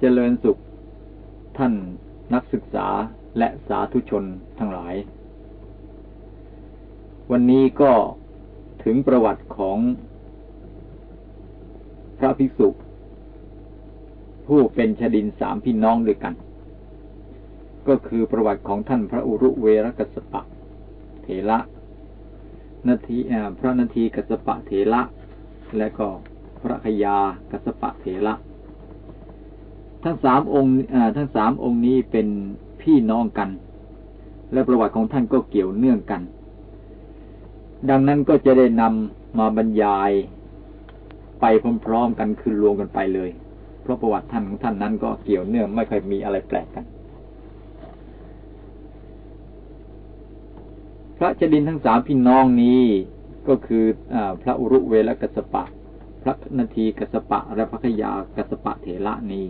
เจริญสุข ท่านนักศึกษาและสาธุชนทั้งหลาย วันนี้ก็ถึงประวัติของพระภิกษุผู้เป็นชดินสามพี่น้องด้วยกัน ก็คือประวัติของท่านพระอุรุเวรกัสปะ เถระนาทีพระนาทีกัสปะเถระและก็พระขยากัสปะเถระ ทั้งสามองค์ทั้งสามองค์นี้เป็นพี่น้องกัน และประวัติของท่านก็เกี่ยวเนื่องกัน ดังนั้นก็จะได้นำมาบรรยายไปพร้อมๆกันคือรวมกันไปเลย เพราะประวัติท่านของท่านนั้นก็เกี่ยวเนื่องไม่เคยมีอะไรแปลกกัน พระจดินทั้งสามพี่น้องนี้ก็คืออพระอุรุเวลกัสปะ พระนาทีกัสปะ และพระขยากัสปะเถระนี้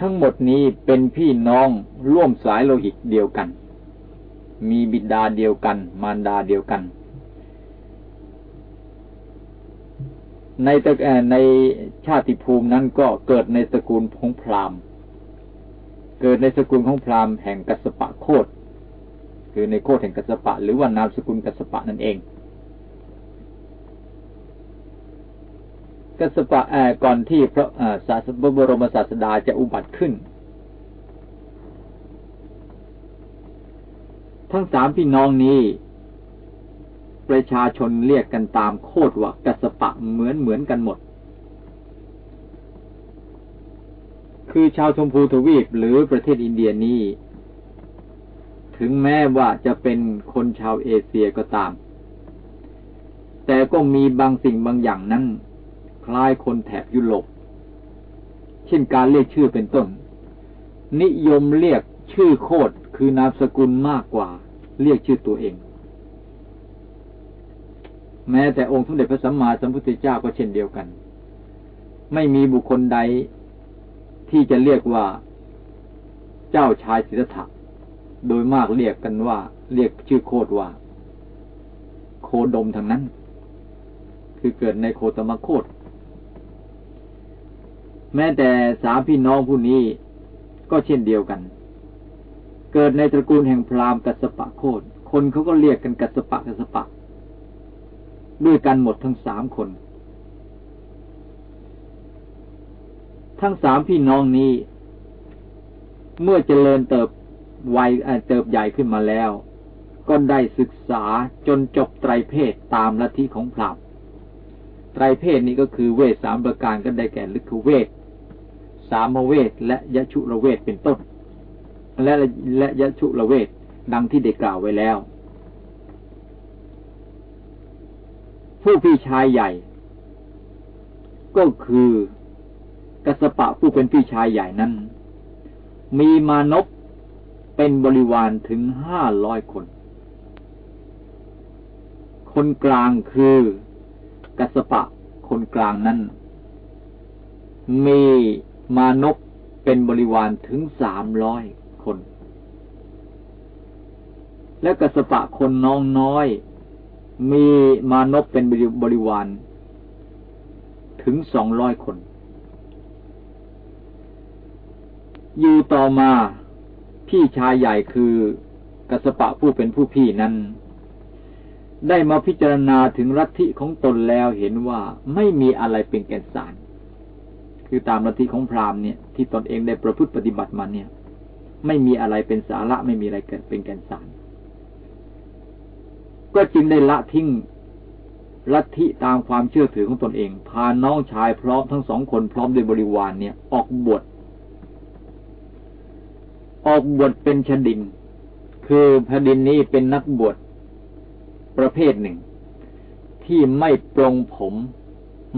ทั้งหมดนี้เป็นพี่น้องร่วมสายโลหิตเดียวกัน มีบิดาเดียวกัน มารดาเดียวกัน ในตะในชาติภูมินั้นก็เกิดในสกุลของพราหมณ์ เกิดในสกุลของพราหมณ์แห่งกัสปะโคดคือในโคดแห่งกัสปะ หรือว่านามสกุลกัสปะนั่นเอง กัสปะก่อนที่พระศาสบรมศาสดาจะอุบัติขึ้น ทั้งสามพี่น้องนี้ ประชาชนเรียกกันตามโคดว่ากัสปะเหมือนเหมือนกันหมด คือชาวชมพูทวีปหรือประเทศอินเดียนี้ ถึงแม้ว่าจะเป็นคนชาวเอเชียก็ตาม แต่ก็มีบางสิ่งบางอย่างนั้น คล้ายคนแถบยุโรปเช่นการเรียกชื่อเป็นต้น นิยมเรียกชื่อโคดคือนามสกุลมากกว่า เรียกชื่อตัวเอง แม้แต่องค์สมเด็จพระสัมมาสัมพุทธเจ้าก็เช่นเดียวกัน ไม่มีบุคคลใดที่จะเรียกว่าเจ้าชายสิทธัตถะโดยมากเรียกกันว่า เรียกชื่อโคดว่า โคดมทางนั้น คือเกิดในโคตมโคด แม้แต่สามพี่น้องผู้นี้ก็เช่นเดียวกัน เกิดในตระกูลแห่งพราหมณ์กัสปะโคดคนเขาก็เรียกกันกัสปะกัสปะ ด้วยกันหมดทั้งสามคน ทั้งสามพี่น้องนี้ เมื่อเจริญเติบวัยเติบใหญ่ขึ้นมาแล้ว ก็ได้ศึกษาจนจบไตรเพศตามลัทธิของพราหมณ์ไตรเพศนี้ก็คือเวทสามประการก็ได้แก่ลึกเวท สามเวทและยชุระเวทเป็นต้น และและยชุระเวทดังที่ได้กล่าวไว้แล้ว ผู้พี่ชายใหญ่ ก็คือกัสปะผู้เป็นพี่ชายใหญ่นั้น มีมานพเป็นบริวารถึงห้าร้อยคน คนกลางคือกัสปะคนกลางนั้น มี มานพเป็นบริวารถึงสามร้อยคน และกสปะคนน้องน้อย มีมานพเป็นบริวาร ถึงสองร้อยคน อยู่ต่อมาพี่ชายใหญ่คือกสปะผู้เป็นผู้พี่นั้น ได้มาพิจารณาถึงรัฐิของตนแล้วเห็นว่าไม่มีอะไรเป็นแก่นสาร คือตามลัทธิของพราหมณ์เนี่ยที่ตนเองได้ประพฤติปฏิบัติมาเนี่ย ไม่มีอะไรเป็นสาระไม่มีอะไรเกิดเป็นแกนสาร ก็จึงได้ละทิ้งลัทธิตามความเชื่อถือของตนเอง พาน้องชายพร้อมทั้งสองคนพร้อมด้วยบริวารเนี่ย ออกบวชออกบวชเป็นชดิน คือพดินนี้เป็นนักบวชประเภทหนึ่ง ที่ไม่ปลงผม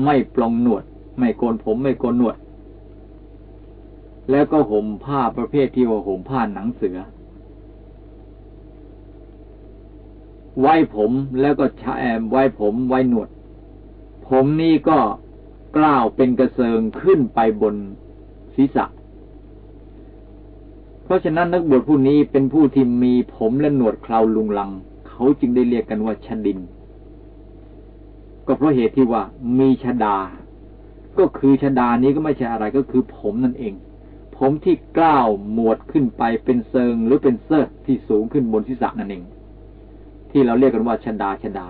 ไม่ปลงหนวด ไม่โกนผมไม่โกนหนวด แล้วก็ห่มผ้าประเภทที่ว่าห่มผ้าหนังเสือ ไว้ผมแล้วก็ชาแอมไว้ผมไว้หนวด ผมนี่ก็กล้าวเป็นกระเซิงขึ้นไปบนศีรษะ เพราะฉะนั้นนักบวชผู้นี้เป็นผู้ที่มีผมและหนวดคราวลุงลัง เขาจึงได้เรียกกันว่าชดิน ก็เพราะเหตุที่ว่ามีชดา ก็คือชดานี้ก็ไม่ใช่อะไรก็คือผมนั่นเอง ผมที่กล้าวหมวดขึ้นไปเป็นเซิงหรือเป็นเซิร์ที่สูงขึ้นบนศีรษะนั่นเอง ที่เราเรียกกันว่าชดาชดา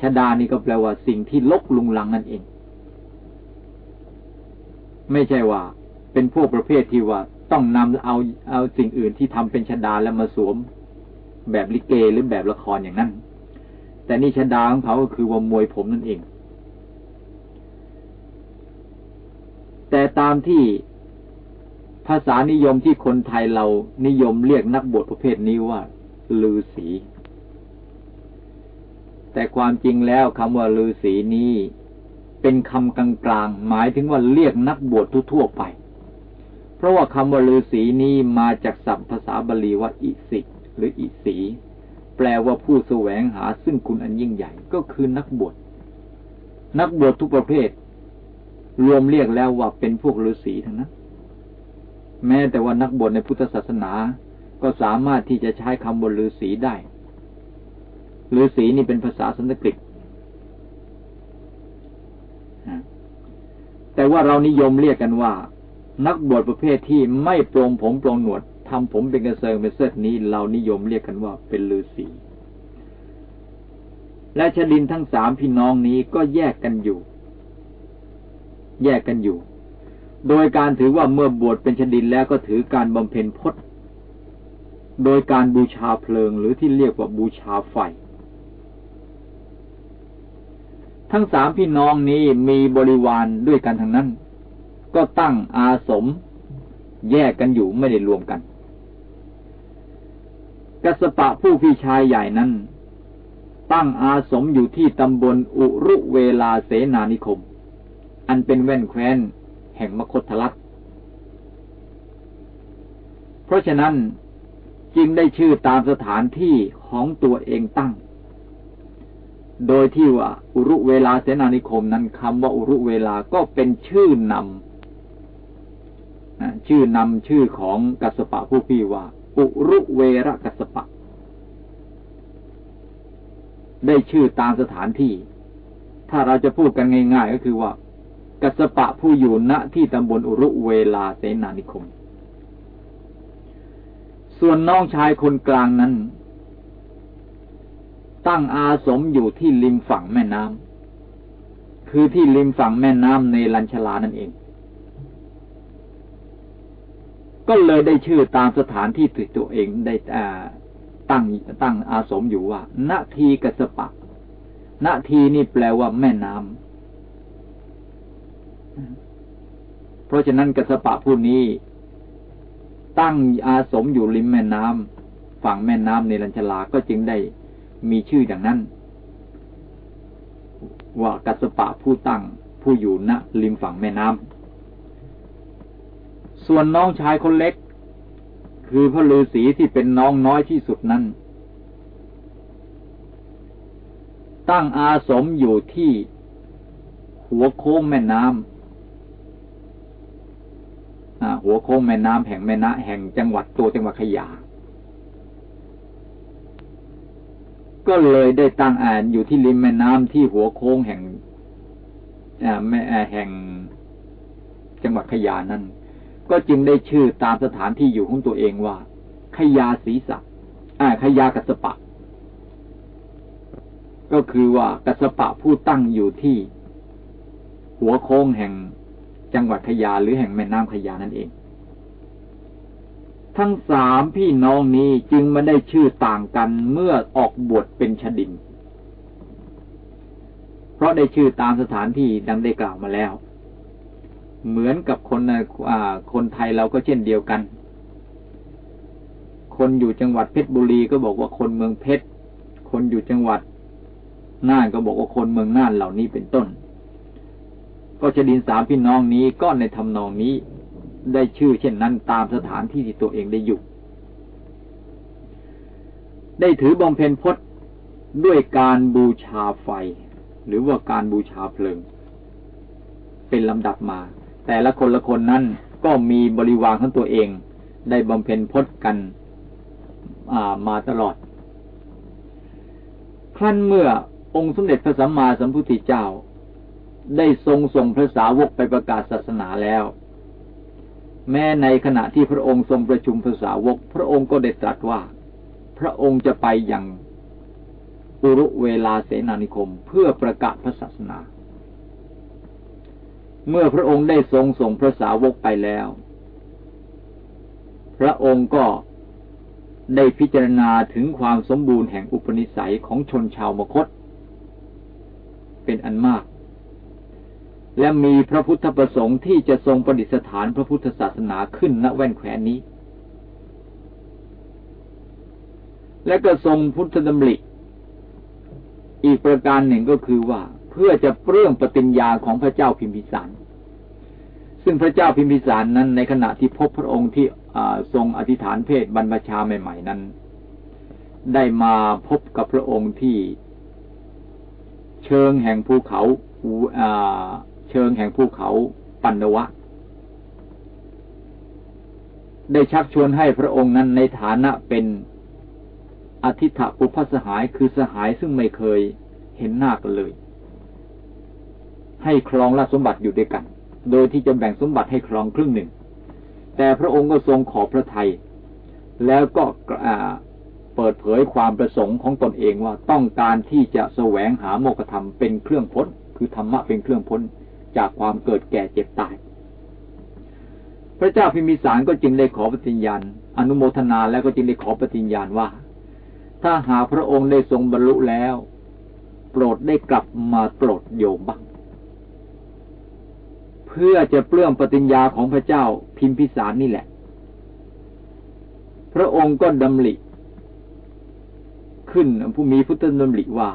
ชดานี่ก็แปลว่าสิ่งที่ลกลุงลังนั่นเอง ไม่ใช่ว่า เป็นพวกประเภทที่ว่าต้องนำเอาเอาสิ่งอื่นที่ทำเป็นชดาแล้วมาสวม แบบลิเกหรือแบบละครอย่างนั้น แต่นี่ชดาของเขาก็คือว่ามวยผมนั่นเอง แต่ตามที่ภาษานิยมที่คนไทยเรานิยมเรียกนักบวชประเภทนี้ว่าลือสี แต่ความจริงแล้วคำว่าลือสีนี้ เป็นคำกลางๆหมายถึงว่าเรียกนักบวชทั่วไป เพราะว่าคำว่าฤาษีนี้มาจากศัพท์ภาษาบาลีว่าอิสิหรืออิสี แปลว่าผู้แสวงหาซึ่งคุณอันยิ่งใหญ่ ก็คือนักบวชนักบวชทุกประเภท รวมเรียกแล้วว่าเป็นพวกฤาษีทั้งนั้นแม้แต่ว่านักบวชในพุทธศาสนา ก็สามารถที่จะใช้คำว่าฤาษีได้ฤาษีนี่เป็นภาษาสันสกฤตแต่ว่าเรานิยมเรียกกันว่า นักบวชประเภทที่ไม่ปรงผมปรงหนวดทำผมเป็นกระเซิงเป็นเสื้อนี้ เรานิยมเรียกกันว่าเป็นฤาษีและชดินทั้งสามพี่น้องนี้ก็แยกกันอยู่ แยกกันอยู่ โดยการถือว่าเมื่อบวชเป็นชดินแล้วก็ถือการบำเพ็ญพจน์ โดยการบูชาเพลิงหรือที่เรียกว่าบูชาไฟ ทั้งสามพี่น้องนี้มีบริวารด้วยกันทั้งนั้น ก็ตั้งอาสม แยกกันอยู่ไม่ได้รวมกันกัสปะผู้พี่ชายใหญ่นั้น ตั้งอาสมอยู่ที่ตำบลอุรุเวลาเสนานิคม อันเป็นแว่นแคว้น แห่งมคตลักเพราะฉะนั้นจึงได้ชื่อตามสถานที่ของตัวเองตั้ง โดยที่ว่า อุรุเวลาเสนานิคมนั้นคำว่าอุรุเวลาก็เป็นชื่อนำชื่อนำชื่อของกัสปะผู้พี่ว่า อุรุเวระกัสปะ ได้ชื่อตามสถานที่ ถ้าเราจะพูดกันง่าย ๆ ก็คือว่า กัสปะผู้อยู่ณที่ตำบลอุรุเวลาเสนานิคม ส่วนน้องชายคนกลางนั้น ตั้งอาสมอยู่ที่ริมฝั่งแม่น้ำคือที่ริมฝั่งแม่น้ำในลัญชลานั่นเอง ก็เลยได้ชื่อตามสถานที่ตัวเองได้ตั้งตั้งอาสมอยู่ว่านาทีกัสปะนาทีนี่แปลว่าแม่น้ำ เพราะฉะนั้นกสปะผู้นี้ ตั้งอาสมอยู่ริมแม่น้ำฝั่งแม่น้ำในลัญชลาก็จึงได้มีชื่ออย่างนั้น ว่ากัสปะผู้ตั้งผู้อยู่ณริมฝั่งแม่น้ำส่วนน้องชายคนเล็ก คือพระฤาษีที่เป็นน้องน้อยที่สุดนั้นตั้งอาสมอยู่ที่หัวโค้งแม่น้ำ หัวโค้งแม่น้ำแห่งแม่น้ำแห่งจังหวัดตัวจังหวัดขยา ก็เลยได้ตั้งอ่านอยู่ที่ริมแม่น้ำที่หัวโค้งแห่งแม่แห่งจังหวัดขยานั้น ก็จึงได้ชื่อตามสถานที่อยู่ของตัวเองว่า ขยาศีสักอ่าขยากัสปะ ก็คือว่ากัสปะผู้ตั้งอยู่ที่ หัวโค้งแห่ง จังหวัดขยาหรือแห่งแม่น้ำขยานั่นเอง ทั้งสามพี่น้องนี้จึงมาได้ชื่อต่างกันเมื่อออกบวชเป็นชดิน เพราะได้ชื่อตามสถานที่ดังได้กล่าวมาแล้ว เหมือนกับคนคนไทยเราก็เช่นเดียวกัน คนอยู่จังหวัดเพชรบุรีก็บอกว่าคนเมืองเพชร คนอยู่จังหวัดน่านก็บอกว่าคนเมืองน่านเหล่านี้เป็นต้น ก็จะดินสามพี่น้องนี้ก็ในทำนองนี้ได้ชื่อเช่นนั้นตามสถานที่ที่ตัวเองได้อยู่ ได้ถือบำเพ็ญพจน์ด้วยการบูชาไฟ หรือว่าการบูชาเพลิง เป็นลำดับมา แต่ละคนละคนนั้นก็มีบริวารของตัวเอง ได้บำเพ็ญพจน์กันมาตลอด ครั้นเมื่อองค์สมเด็จพระสัมมาสัมพุทธเจ้า ได้ทรงส่งพระสาวกไปประกาศศาสนาแล้ว แม้ในขณะที่พระองค์ทรงประชุมพระสาวก พระองค์ก็ได้ตรัสว่า พระองค์จะไปอย่างอุรุเวลาเสนานิคมเพื่อประกาศพระศาสนา เมื่อพระองค์ได้ทรงส่งพระสาวกไปแล้ว พระองค์ก็ได้พิจารณาถึงความสมบูรณ์แห่งอุปนิสัยของชนชาวมคต เป็นอันมาก และมีพระพุทธประสงค์ที่จะทรงประดิษฐานพระพุทธศาสนาขึ้นณแว่นแขวนนี้ และก็ทรงพุทธดำริอีกประการหนึ่งก็คือว่าเพื่อจะเปลื้องปฏิญญาของพระเจ้าพิมพิสาร ซึ่งพระเจ้าพิมพิสารนั้น ในขณะที่พบพระองค์ที่ทรงอธิษฐานเพศบรรพชาใหม่ ๆ นั้น ได้มาพบกับพระองค์ที่เชิงแห่งภูเขาอ่า เชิงแห่งภูเขาปันวะ ได้ชักชวนให้พระองค์นั้นในฐานะเป็นอธิฐะปุพสหายคือสหายซึ่งไม่เคยเห็นหน้ากันเลย ให้ครองราชสมบัติอยู่ด้วยกัน โดยที่จะแบ่งสมบัติให้ครองครึ่งหนึ่ง แต่พระองค์ก็ทรงขอพระทัยแล้วก็เปิดเผยความประสงค์ของตนเองว่าต้องการที่จะแสวงหาโมกธรรมเป็นเครื่องพ้น คือธรรมะเป็นเครื่องพ้น จากความเกิดแก่เจ็บตาย พระเจ้าพิมิสารก็จึงได้ขอปฏิญญาณอนุโมทนาแล้วก็จึงได้ขอปฏิญญาณว่า ถ้าหาพระองค์ได้ทรงบรรลุแล้ว โปรดได้กลับมาโปรดโยมบ้าง เพื่อจะเปลื้องปฏิญญาของพระเจ้าพิมพิสารนี่แหละ พระองค์ก็ดำริขึ้นผู้มีพุทธดำริว่า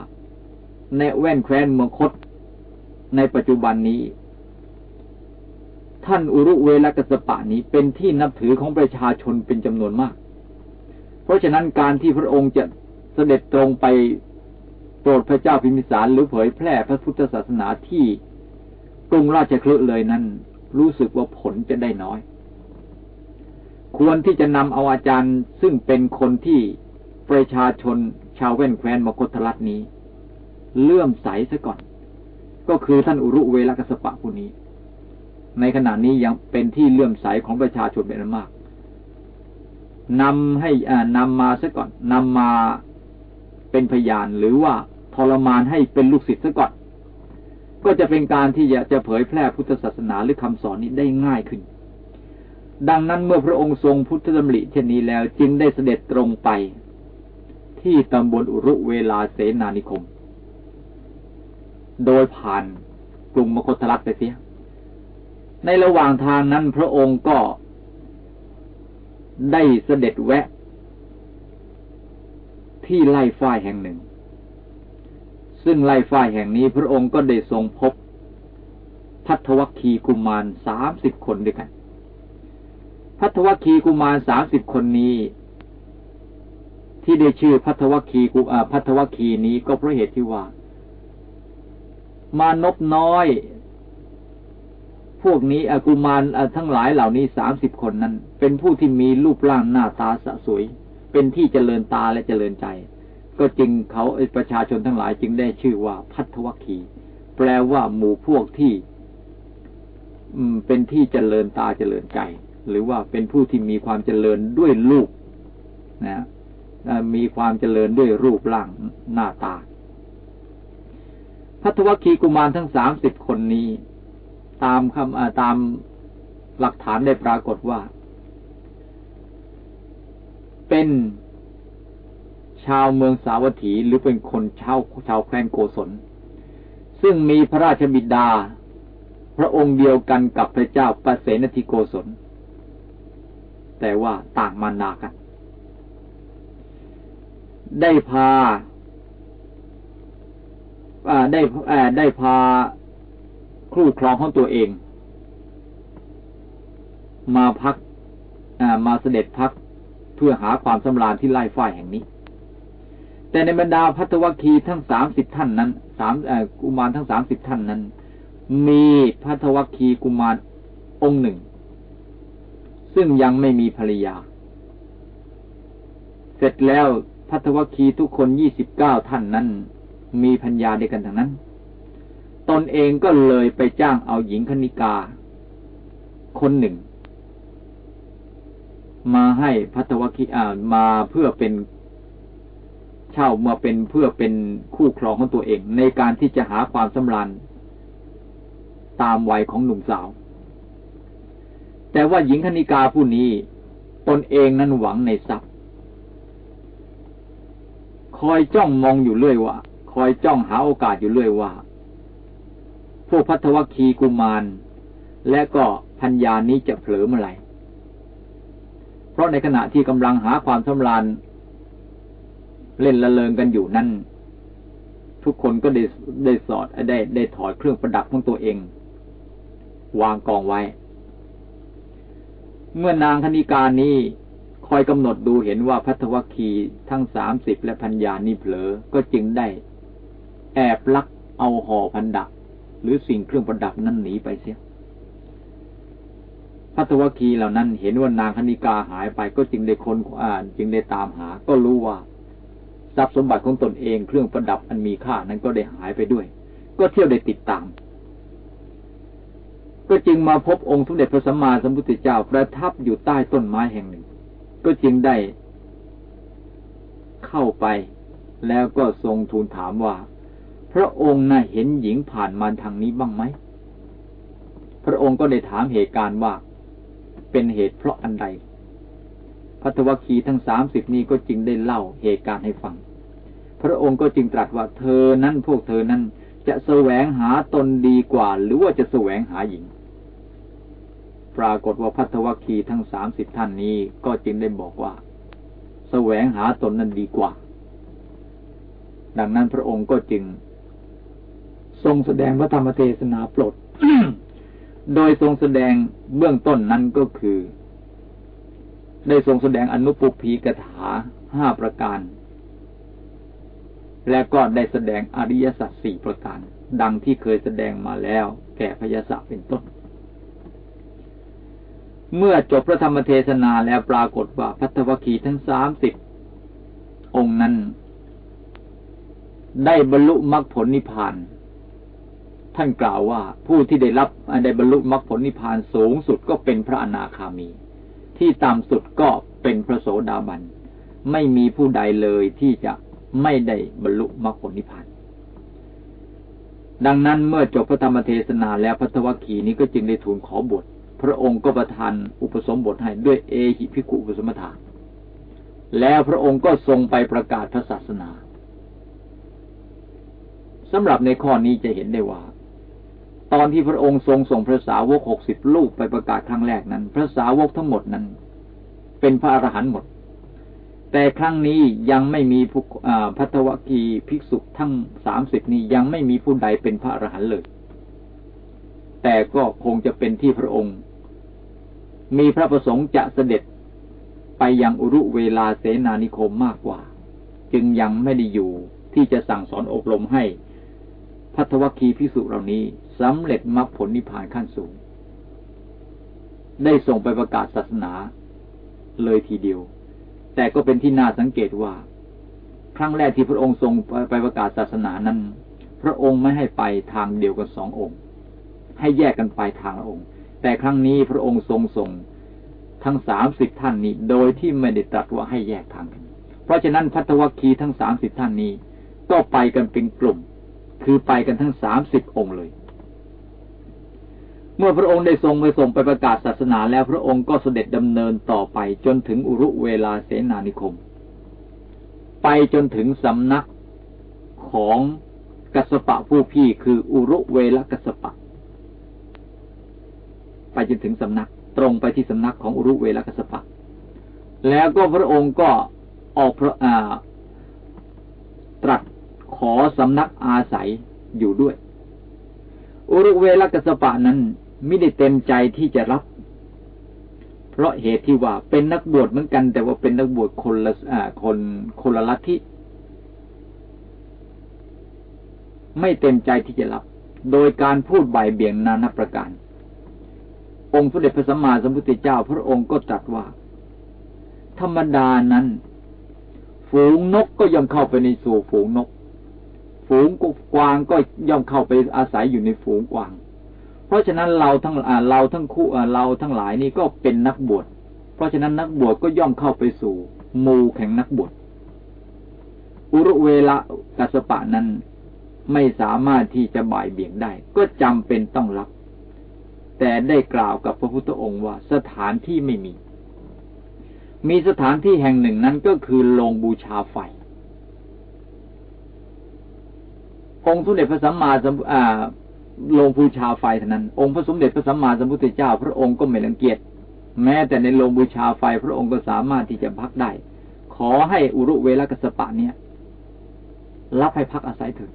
ในแว่นแคว้นเมืองคต ในปัจจุบันนี้ ท่านอุรุเวลกสปะนี้เป็นที่นับถือของประชาชนเป็นจำนวนมาก เพราะฉะนั้นการที่พระองค์จะเสด็จตรงไปโปรดพระเจ้าพิมิสารหรือเผยแพร่พระพุทธศาสนาที่กรุงราชคลึเลยนั้น รู้สึกว่าผลจะได้น้อย ควรที่จะนำเอาอาจารย์ซึ่งเป็นคนที่ประชาชนชาวแว่นแคว้นมคตรัฐนี้ เลื่อมใสซะก่อน ก็คือท่านอุรุเวลกสปะผู้นี้ ในขณะนี้ยังเป็นที่เลื่อมใสของประชาชนเป็นมากนำให้นำมาซะก่อนนำมาเป็นพยานหรือว่าทรมานให้เป็นลูกศิษย์ซะก่อน ก็จะเป็นการที่จะจะเผยแพร่พุทธศาสนาหรือคำสอนนี้ได้ง่ายขึ้น ดังนั้นเมื่อพระองค์ทรงพุทธดำริเช่นนี้แล้วจึงได้เสด็จตรงไป ที่ตำบลอุรุเวลาเสนานิคม โดยผ่านกรุงมคตรัฐไปเสีย ในระหว่างทางนั้นพระองค์ก็ได้เสด็จแวะ ที่ไล่ฝ้ายแห่งหนึ่ง ซึ่งไล่ฝ้ายแห่งนี้พระองค์ก็ได้ทรงพบพัทวคีกุมารสามสิบคนด้วยกัน พัทวคีกุมารสามสิบคนนี้ ที่ได้ชื่อพัทวคีกุพัทวคีนี้ก็เพราะเหตุที่ว่า มานพน้อย พวกนี้อกุมารทั้งหลายเหล่านี้สามสิบคนนั้น เป็นผู้ที่มีรูปร่างหน้าตาสะสวย เป็นที่เจริญตาและเจริญใจ ก็จึงเขาประชาชนทั้งหลายจึงได้ชื่อว่าพัทวคี แปลว่าหมู่พวกที่อืมเป็นที่เจริญตาเจริญใจ หรือว่าเป็นผู้ที่มีความเจริญด้วยรูปนะมีความเจริญด้วยรูปร่างหน้าตา พัทวคีกุมารทั้งสามสิบคนนี้ ตามคำตามหลักฐานได้ปรากฏว่า เป็นชาวเมืองสาวัตถีหรือเป็นคนชาวชาวแคว้นโกศล ซึ่งมีพระราชบิดา พระองค์เดียวกันกับพระเจ้าปเสนธิโกศล แต่ว่าต่างมานากัน ได้พา ได้ได้พาครูครองของตัวเอง มาพักมาเสด็จพักเพื่อหาความสำราญที่ไล่ฝ้ายแห่งนี้ แต่ในบรรดาพัทวคีทั้งสามสิบท่านนั้นสามกุมารทั้งสามสิบท่านนั้น มีพัทวคีกุมารองค์หนึ่ง ซึ่งยังไม่มีภรรยา เสร็จแล้วพัทวคีทุกคนยี่สิบเก้าท่านนั้น มีพัญญาเด้วยกันทั้งนั้น ตนเองก็เลยไปจ้างเอาหญิงคณิกา คนหนึ่ง มาให้พัทวคิอามาเพื่อเป็นเช่ามาเป็นเพื่อเป็นคู่ครองของตัวเอง ในการที่จะหาความสำราญตามวัยของหนุ่มสาว แต่ว่าหญิงคณิกาผู้นี้ตนเองนั้นหวังในทรัพย์ คอยจ้องมองอยู่เรื่อยว่า คอยจ้องหาโอกาสอยู่เรื่อยว่า พวกพัทวคีกุมาร และก็พัญญานี้จะเผลอเมื่อไหร่เพราะในขณะที่กำลังหาความสำราญเล่นละเลงกันอยู่นั่น ทุกคนก็ได้ได้สอดได้ได้ถอดเครื่องประดับของตัวเอง วางกองไว้ เมื่อนางคณิการนี้คอยกำหนดดูเห็นว่าพัทวคีทั้งสามสิบและพัญญานี้เผลอ ก็จึงได้ แอบลักเอาห่อพันดัก หรือสิ่งเครื่องประดับนั้นหนีไปเสียพัทวคีเหล่านั้นเห็นว่านางคณิกาหายไปก็จึงได้คนอ่านจึงได้ตามหา ก็รู้ว่าทรัพย์สมบัติของตนเองเครื่องประดับอันมีค่านั้นก็ได้หายไปด้วย ก็เที่ยวได้ติดตาม ก็จึงมาพบองค์สมเด็จพระสัมมาสัมพุทธเจ้าประทับอยู่ใต้ต้นไม้แห่งหนึ่ง ก็จึงได้เข้าไป แล้วก็ทรงทูลถามว่า พระองค์น่ะเห็นหญิงผ่านมาทางนี้บ้างไหม พระองค์ก็ได้ถามเหตุการณ์ว่า เป็นเหตุเพราะอันใดพัทวคีทั้งสามสิบนี้ก็จึงได้เล่าเหตุการณ์ให้ฟัง พระองค์ก็จึงตรัสว่าเธอนั้นพวกเธอนั้นจะแสวงหาตนดีกว่า หรือว่าจะแสวงหาหญิง ปรากฏว่าพัทวคีทั้งสามสิบท่านนี้ก็จึงได้บอกว่า แสวงหาตนนั้นดีกว่า ดังนั้นพระองค์ก็จึง ทรงแสดงพระธรรมเทศนาปลด โดยทรงแสดงเบื้องต้นนั้นก็คือ ได้ทรงแสดงอนุปุพีกถาห้าประการ และก็ได้แสดงอริยสัจสี่ประการ ดังที่เคยแสดงมาแล้ว แก่พยาศเป็นต้น เมื่อจบพระธรรมเทศนาแล้วปรากฏว่าพัทวคีทั้งสามสิบองค์นั้น ได้บรรลุมรรคผลนิพพาน ท่านกล่าวว่าผู้ที่ได้รับได้บรรลุมรรคผลนิพพานสูงสุดก็เป็นพระอนาคามี ที่ต่ำสุดก็เป็นพระโสดาบัน ไม่มีผู้ใดเลยที่จะไม่ได้บรรลุมรรคผลนิพพานดังนั้นเมื่อจบพระธรรมเทศนาแล้วพัทวคีนี้ก็จึงได้ทูลขอบท พระองค์ก็ประทานอุปสมบทให้ด้วยเอหิพิกุอุปสมถาแล้วพระองค์ก็ทรงไปประกาศพระศาสนาสำหรับในข้อนี้จะเห็นได้ว่า ตอนที่พระองค์ทรงส่งพระสาวกหกสิบลูกไปประกาศครั้งแรกนั้น พระสาวกทั้งหมดนั้น เป็นพระอรหันต์หมด แต่ครั้งนี้ยังไม่มีผู้พัทวกีภิกษุทั้งสามสิบนี้ยังไม่มีผู้ใดเป็นพระอรหันต์เลย แต่ก็คงจะเป็นที่พระองค์ มีพระประสงค์จะเสด็จไปยังอุรุเวลาเสนานิคมมากกว่า จึงยังไม่ได้อยู่ที่จะสั่งสอนอบรมให้ พัทวคีพิสุเหล่านี้สำเร็จมรรคผลนิพพานขั้นสูง ได้ส่งไปประกาศศาสนาเลยทีเดียว แต่ก็เป็นที่น่าสังเกตว่า ครั้งแรกที่พระองค์ทรงไปประกาศศาสนานั้น พระองค์ไม่ให้ไปทางเดียวกันสององค์ ให้แยกกันไปทางละองค์ แต่ครั้งนี้พระองค์ทรงส่งทั้งสามสิบท่านนี้ โดยที่ไม่ได้ตรัสว่าให้แยกทางกัน เพราะฉะนั้นพัทวคีทั้งสามสิบท่านนี้ ก็ไปกันเป็นกลุ่ม คือไปกันทั้งสามสิบองค์เลย เมื่อพระองค์ได้ทรงไปส่งไปประกาศศาสนาแล้วพระองค์ก็เสด็จดำเนินต่อไปจนถึงอุรุเวลาเสนานิคม ไปจนถึงสำนักของกัสปะผู้พี่คืออุรุเวลกัสปะ ไปจนถึงสำนัก ตรงไปที่สำนักของอุรุเวลกัสปะ แล้วก็พระองค์ก็ออกพระอาตรัส ขอสำนักอาศัยอยู่ด้วย อุรุเวลกัสปะนั้นไม่ได้เต็มใจที่จะรับ เพราะเหตุที่ว่าเป็นนักบวชเหมือนกัน แต่ว่าเป็นนักบวชคนละคนคนละลัทธิไม่เต็มใจที่จะรับ โดยการพูดใบเบี่ยงนานาประการ องค์พระเดชพระสัมมาสัมพุทธเจ้า พระองค์ก็ตรัสว่า ธรรมดานั้น ฝูงนกก็ย่อมเข้าไปในสู่ฝูงนก ฝูงกวางก็ย่อมเข้าไปอาศัยอยู่ในฝูงกวาง เพราะฉะนั้นเราทั้งเราทั้งคู่เราทั้งหลายนี่ก็เป็นนักบวช เพราะฉะนั้นนักบวชก็ย่อมเข้าไปสู่มูแข่งนักบวช อุรุเวละกัสปะนั้นไม่สามารถที่จะบ่ายเบี่ยงได้ ก็จำเป็นต้องรับ แต่ได้กล่าวกับพระพุทธองค์ว่าสถานที่ไม่มี มีสถานที่แห่งหนึ่งนั้นก็คือโรงบูชาไฟ องค์สมเด็จพระสัมมาสัมพุทธลงบูชาไฟเท่านั้น องค์พระสมเด็จพระสัมมาสัมพุทธเจ้า พระองค์ก็ไม่รังเกียจแม้แต่ในโรงบูชาไฟพระองค์ก็สามารถที่จะพักได้ ขอให้อุรุเวลกัสปะเนี่ยรับให้พักอาศัยเถิด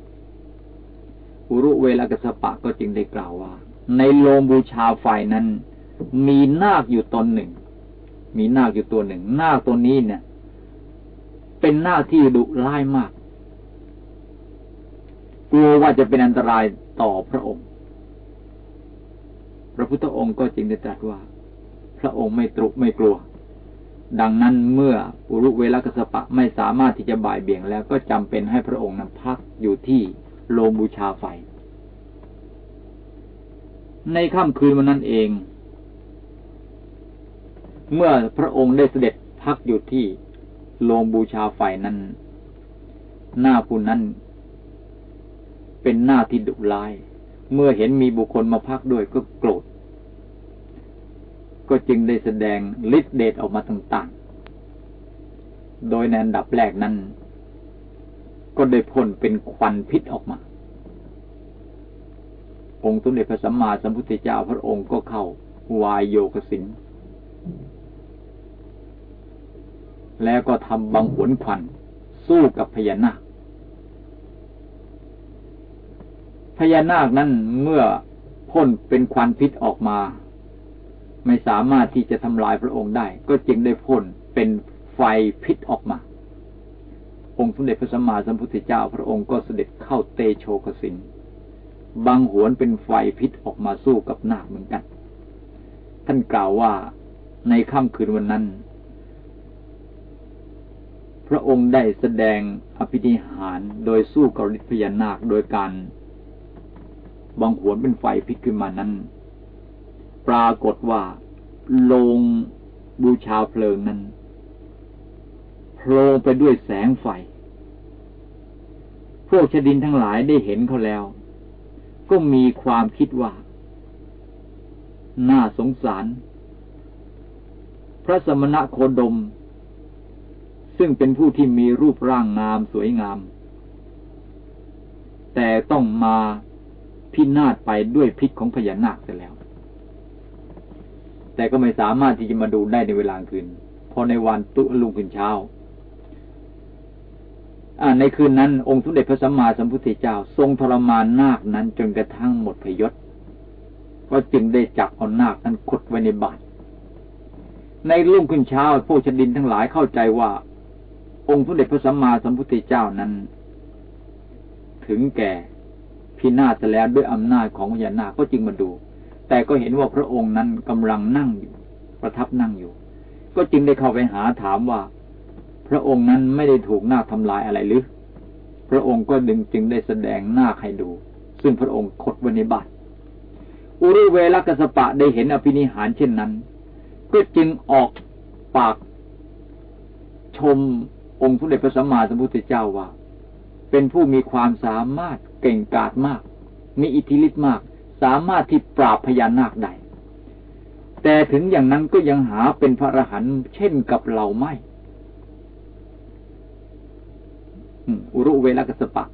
อุรุเวลกัสปะก็จึงได้กล่าวว่า ในโรงบูชาไฟนั้น มีนาคอยู่ตนหนึ่ง มีนาคอยู่ตัวหนึ่ง นาคตัวนี้เนี่ย เป็นนาคที่ดุร้ายมาก กลัวว่าจะเป็นอันตรายต่อพระองค์ พระพุทธองค์ก็จึงได้ตรัสว่า พระองค์ไม่ตรุไม่กลัว ดังนั้นเมื่ออุรุเวลกัสปะไม่สามารถที่จะบ่ายเบี่ยงแล้วก็จำเป็นให้พระองค์นั้นพักอยู่ที่โลงบูชาไฟ ในค่ำคืนวันนั้นเอง เมื่อพระองค์ได้เสด็จพักอยู่ที่โลงบูชาไฟนั้น หน้าผู้นั้น เป็นหน้าที่ดุร้าย เมื่อเห็นมีบุคคลมาพักด้วยก็โกรธ ก็จึงได้แสดงฤทธิเดชออกมาต่างๆ โดยในอันดับแรกนั้น ก็ได้พ่นเป็นควันพิษออกมา องค์สมเด็จพระสัมมาสัมพุทธเจ้าพระองค์ก็เข้าวายโยกสินแล้วก็ทำบังหวนควันสู้กับพญานาค พญานาคนั้นเมื่อพ่นเป็นควันพิษออกมา ไม่สามารถที่จะทำลายพระองค์ได้ ก็จึงได้พ่นเป็นไฟพิษออกมา องค์สมเด็จพระสัมมาสัมพุทธเจ้า พระองค์ก็เสด็จเข้าเตโชกสินบางหวนเป็นไฟพิษออกมาสู้กับนาคเหมือนกัน ท่านกล่าวว่าในค่ำคืนวันนั้น พระองค์ได้แสดงอภินิหารโดยสู้กับฤทธิพญานาคโดยการ บางหวนเป็นไฟพิษขึ้นมานั้น ปรากฏว่าลงบูชาเพลิงนั้นโพลงไปด้วยแสงไฟ พวกชดินทั้งหลายได้เห็นเขาแล้ว ก็มีความคิดว่า น่าสงสาร พระสมณะโคดม ซึ่งเป็นผู้ที่มีรูปร่างงามสวยงาม แต่ต้องมา พินาศไปด้วยพิษของพญานาคเสียแล้ว แต่ก็ไม่สามารถที่จะมาดูได้ในเวลากลางคืน พอในวันตุลุงขึ้นเช้าในคืนนั้น องค์สมเด็จพระสัมมาสัมพุทธเจ้า ทรงทรมานนาคนั้นจนกระทั่งหมดพยศก็จึงได้จับเอานาคนั้นขดไว้ในบาตรในรุ่งขึ้นเช้าผู้ชดินทั้งหลายเข้าใจว่า องค์สมเด็จพระสัมมาสัมพุทธเจ้านั้น ถึงแก่ พินาศแล้วด้วยอำนาจของพญานาคก็จึงมาดู แต่ก็เห็นว่าพระองค์นั้นกำลังนั่งอยู่ ประทับนั่งอยู่ ก็จึงได้เข้าไปหาถามว่า พระองค์นั้นไม่ได้ถูกนาคทำลายอะไรหรือ พระองค์ก็ดึงจึงได้แสดงนาคให้ดู ซึ่งพระองค์คดวันในบาตอุรุเวลกัสปะได้เห็นอภินิหารเช่นนั้น ก็จึงออกปากชมองค์สมเด็จพระสัมมาสัมพุทธเจ้าว่า เป็นผู้มีความสามารถ เก่งกาจมาก มีอิทธิฤทธิ์มาก สามารถที่ปราบพญานาคได้ แต่ถึงอย่างนั้นก็ยังหาเป็นพระอรหันต์เช่นกับเราไม่ อุรุเวลกัสปะ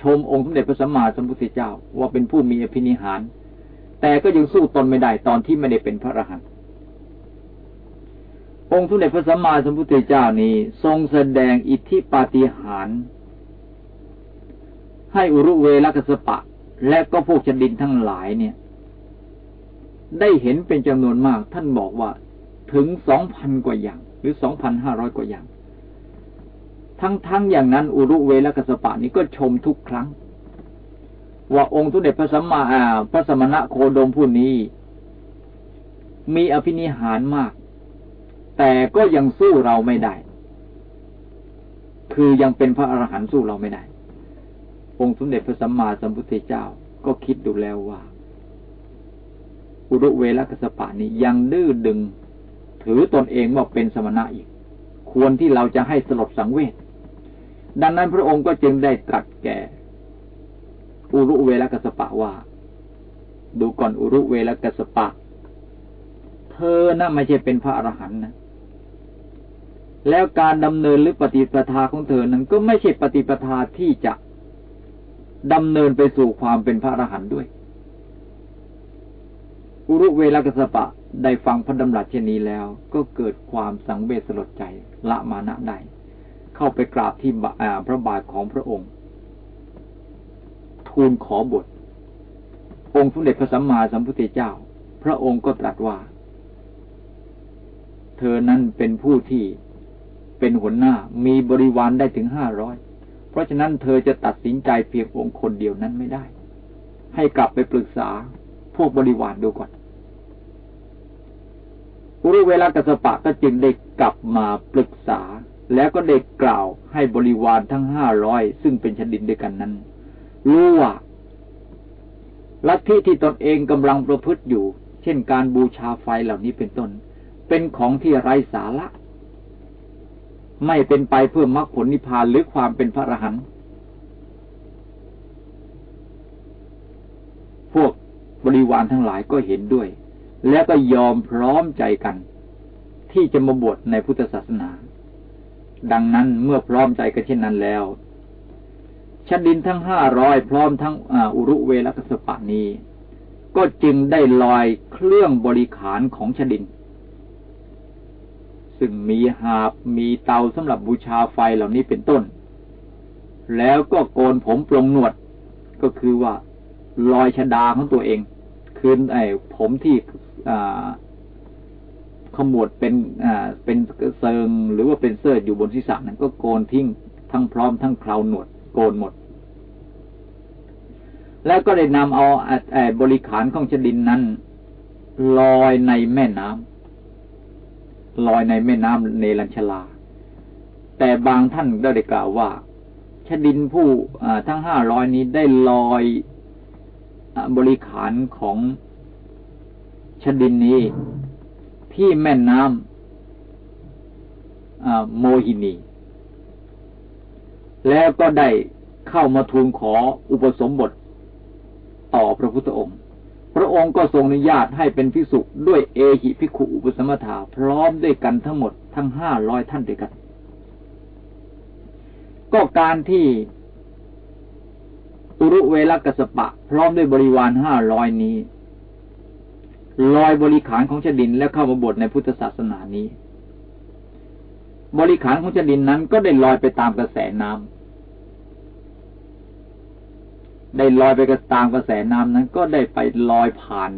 ชมองค์สมเด็จพระสัมมาสัมพุทธเจ้า ว่าเป็นผู้มีอภินิหาร แต่ก็ยังสู้ตนไม่ได้ตอนที่ไม่ได้เป็นพระอรหันต์องค์สมเด็จพระสัมมาสัมพุทธเจ้านี้ ทรงแสดงอิทธิปาฏิหาริย์ ให้อุรุเวลกัสปะ และก็พวกชนดินทั้งหลายเนี่ย ได้เห็นเป็นจำนวนมาก ท่านบอกว่าถึงสองพันกว่าอย่าง หรือสองพันห้าร้อยกว่าอย่าง ทั้งๆอย่างนั้น อุรุเวลกัสปะนี้ก็ชมทุกครั้ง ว่าองค์ทุเดชพระสัมมาอาพระสมณะโคดมผู้นี้ มีอภินิหารมาก แต่ก็ยังสู้เราไม่ได้ คือยังเป็นพระอรหันต์สู้เราไม่ได้ องค์สมเด็จพระสัมมาสัมพุทธเจ้าก็คิดดูแล้วว่า อุรุเวลกัสปะนี้ยังดื้อดึง ถือตนเองว่าเป็นสมณะอีก ควรที่เราจะให้สลดสังเวชดังนั้นพระองค์ก็จึงได้ตรัสแก่ อุรุเวลกัสปะว่า ดูก่อนอุรุเวลกัสปะ เธอนะ่ะไม่ใช่เป็นพระอรหันต์นะแล้วการดำเนินหรือปฏิปทาของเธอนั้นก็ไม่ใช่ปฏิปทาที่จะ ดำเนินไปสู่ความเป็นพระอรหันต์ด้วย อุรุเวลกัสปะได้ฟังพระดำรัสเช่นนี้แล้ว ก็เกิดความสังเวชสลดใจละมานะได้ เข้าไปกราบที่พระบาทของพระองค์ ทูลขอบท องค์สมเด็จพระสัมมาสัมพุทธเจ้า พระองค์ก็ตรัสว่า เธอนั้นเป็นผู้ที่เป็นหัวหน้ามีบริวารได้ถึงห้าร้อย เพราะฉะนั้นเธอจะตัดสินใจเพียงองค์คนเดียวนั้นไม่ได้ ให้กลับไปปรึกษาพวกบริวารดูก่อนอุรุเวลากัสปะก็จึงได้กลับมาปรึกษา แล้วก็ได้กล่าวให้บริวารทั้งห้าร้อยซึ่งเป็นชนดินด้วยกันนั้น รู้ว่าลัทธิที่ตนเองกำลังประพฤติอยู่ เช่นการบูชาไฟเหล่านี้เป็นต้น เป็นของที่ไร้สาระ ไม่เป็นไปเพื่อมรรคผลนิพพานหรือความเป็นพระอรหันต์พวกบริวารทั้งหลายก็เห็นด้วย และก็ยอมพร้อมใจกัน ที่จะมาบวชในพุทธศาสนา ดังนั้นเมื่อพร้อมใจกันเช่นนั้นแล้วชันดินทั้งห้าร้อยพร้อมทั้งอุรุเวลกัสปะนี้ ก็จึงได้ลอยเครื่องบริขารของชดิน ซึ่งมีหาบมีเตาสำหรับบูชาไฟเหล่านี้เป็นต้น แล้วก็โกนผมปลงหนวด ก็คือว่าลอยชดาของตัวเอง คืนไอ้ผมที่ขมวดเป็นอ่าเป็นเซิงหรือว่าเป็นเสื้ออยู่บนศีรษะนั้นก็โกนทิ้งทั้งพร้อมทั้งเคราหนวดโกนหมด แล้วก็ได้นำเอาบริขารของชดินนั้นลอยในแม่น้ำ ลอยในแม่น้ำเนรัญชลา แต่บางท่านได้กล่าวว่าชดินผู้ทั้งห้าร้อยนี้ได้ลอยบริขารของชดินนี้ ที่แม่น้ำโมหินี แล้วก็ได้เข้ามาทูลขออุปสมบทต่อพระพุทธองค์ พระองค์ก็ทรงอนุญาตให้เป็นพิสุด้วยเอหิพิขุอุปสมถาพร้อมด้วยกันทั้งหมดทั้งห้าร้อยท่านด้วยกัน ก็การที่อุรุเวลกัสปะ พร้อมด้วยบริวารห้าร้อยนี้ ลอยบริขารของชดินแล้วเข้ามาบทในพุทธศาสนานี้ บริขารของชดินนั้นก็ได้ลอยไปตามกระแสน้ำ ได้ลอยไปกับตามกระแสน้ำนั้น ก็ได้ไปลอยผ่าน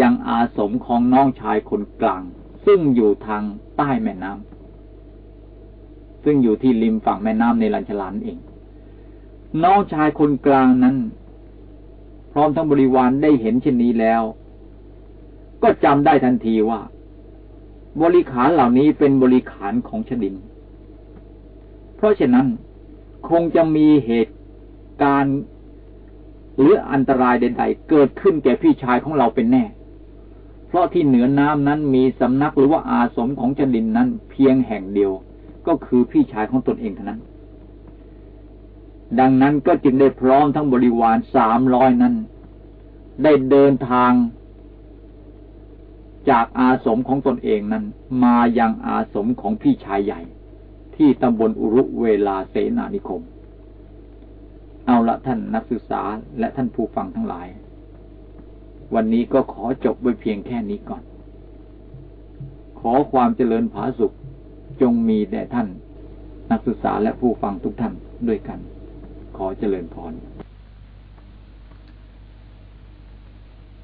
ยังอาสมของน้องชายคนกลาง ซึ่งอยู่ทางใต้แม่น้ำซึ่งอยู่ที่ริมฝั่งแม่น้ำในลันชลานเอง น้องชายคนกลางนั้น พร้อมทั้งบริวารได้เห็นเช่นนี้แล้ว ก็จำได้ทันทีว่า บริขารเหล่านี้เป็นบริขารของชดิน เพราะฉะนั้นคงจะมีเหตุการณ์ หรืออันตรายใดๆ เกิดขึ้นแก่พี่ชายของเราเป็นแน่ เพราะที่เหนือน้ำนั้นมีสำนักหรือว่าอาสมของจดินนั้น เพียงแห่งเดียว ก็คือพี่ชายของตนเองเท่านั้น ดังนั้นก็จึงได้พร้อมทั้งบริวารสามร้อยนั้น ได้เดินทาง จากอาสมของตนเองนั้น มายังอาสมของพี่ชายใหญ่ ที่ตำบลอุรุเวลาเสนานิคม เอาละท่านนักศึกษาและท่านผู้ฟังทั้งหลาย วันนี้ก็ขอจบไว้เพียงแค่นี้ก่อน ขอความเจริญผาสุขจงมีแด่ท่าน นักศึกษาและผู้ฟังทุกท่านด้วยกัน ขอเจริญพร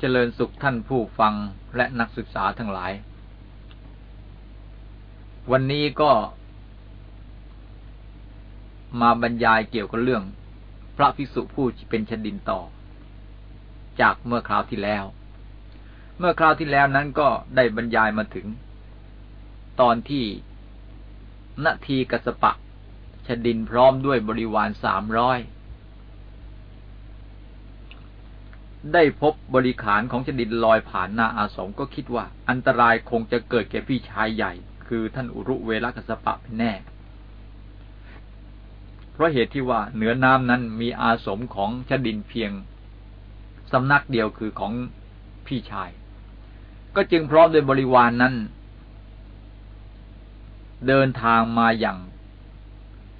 เจริญสุขท่านผู้ฟังและนักศึกษาทั้งหลาย วันนี้ก็มาบรรยายเกี่ยวกับเรื่อง ระภิกษุผู้เป็นชดินต่อ จากเมื่อคราวที่แล้ว เมื่อคราวที่แล้วนั้นก็ได้บรรยายมาถึง ตอนที่นาทีกสปะชดินพร้อมด้วยบริวารสามร้อยได้พบบริขารของชดินลอยผ่านนาอาสมก็คิดว่า อันตรายคงจะเกิดแก่พี่ชายใหญ่ คือท่านอุรุเวลกัสปะแน่ ราะเหตุที่ว่าเหนือน้ำนั้นมีอาสมของชดินเพียงสำนักเดียวคือของพี่ชาย ก็จึงพร้อมโดยบริวารนนั้น เดินทางมาอย่าง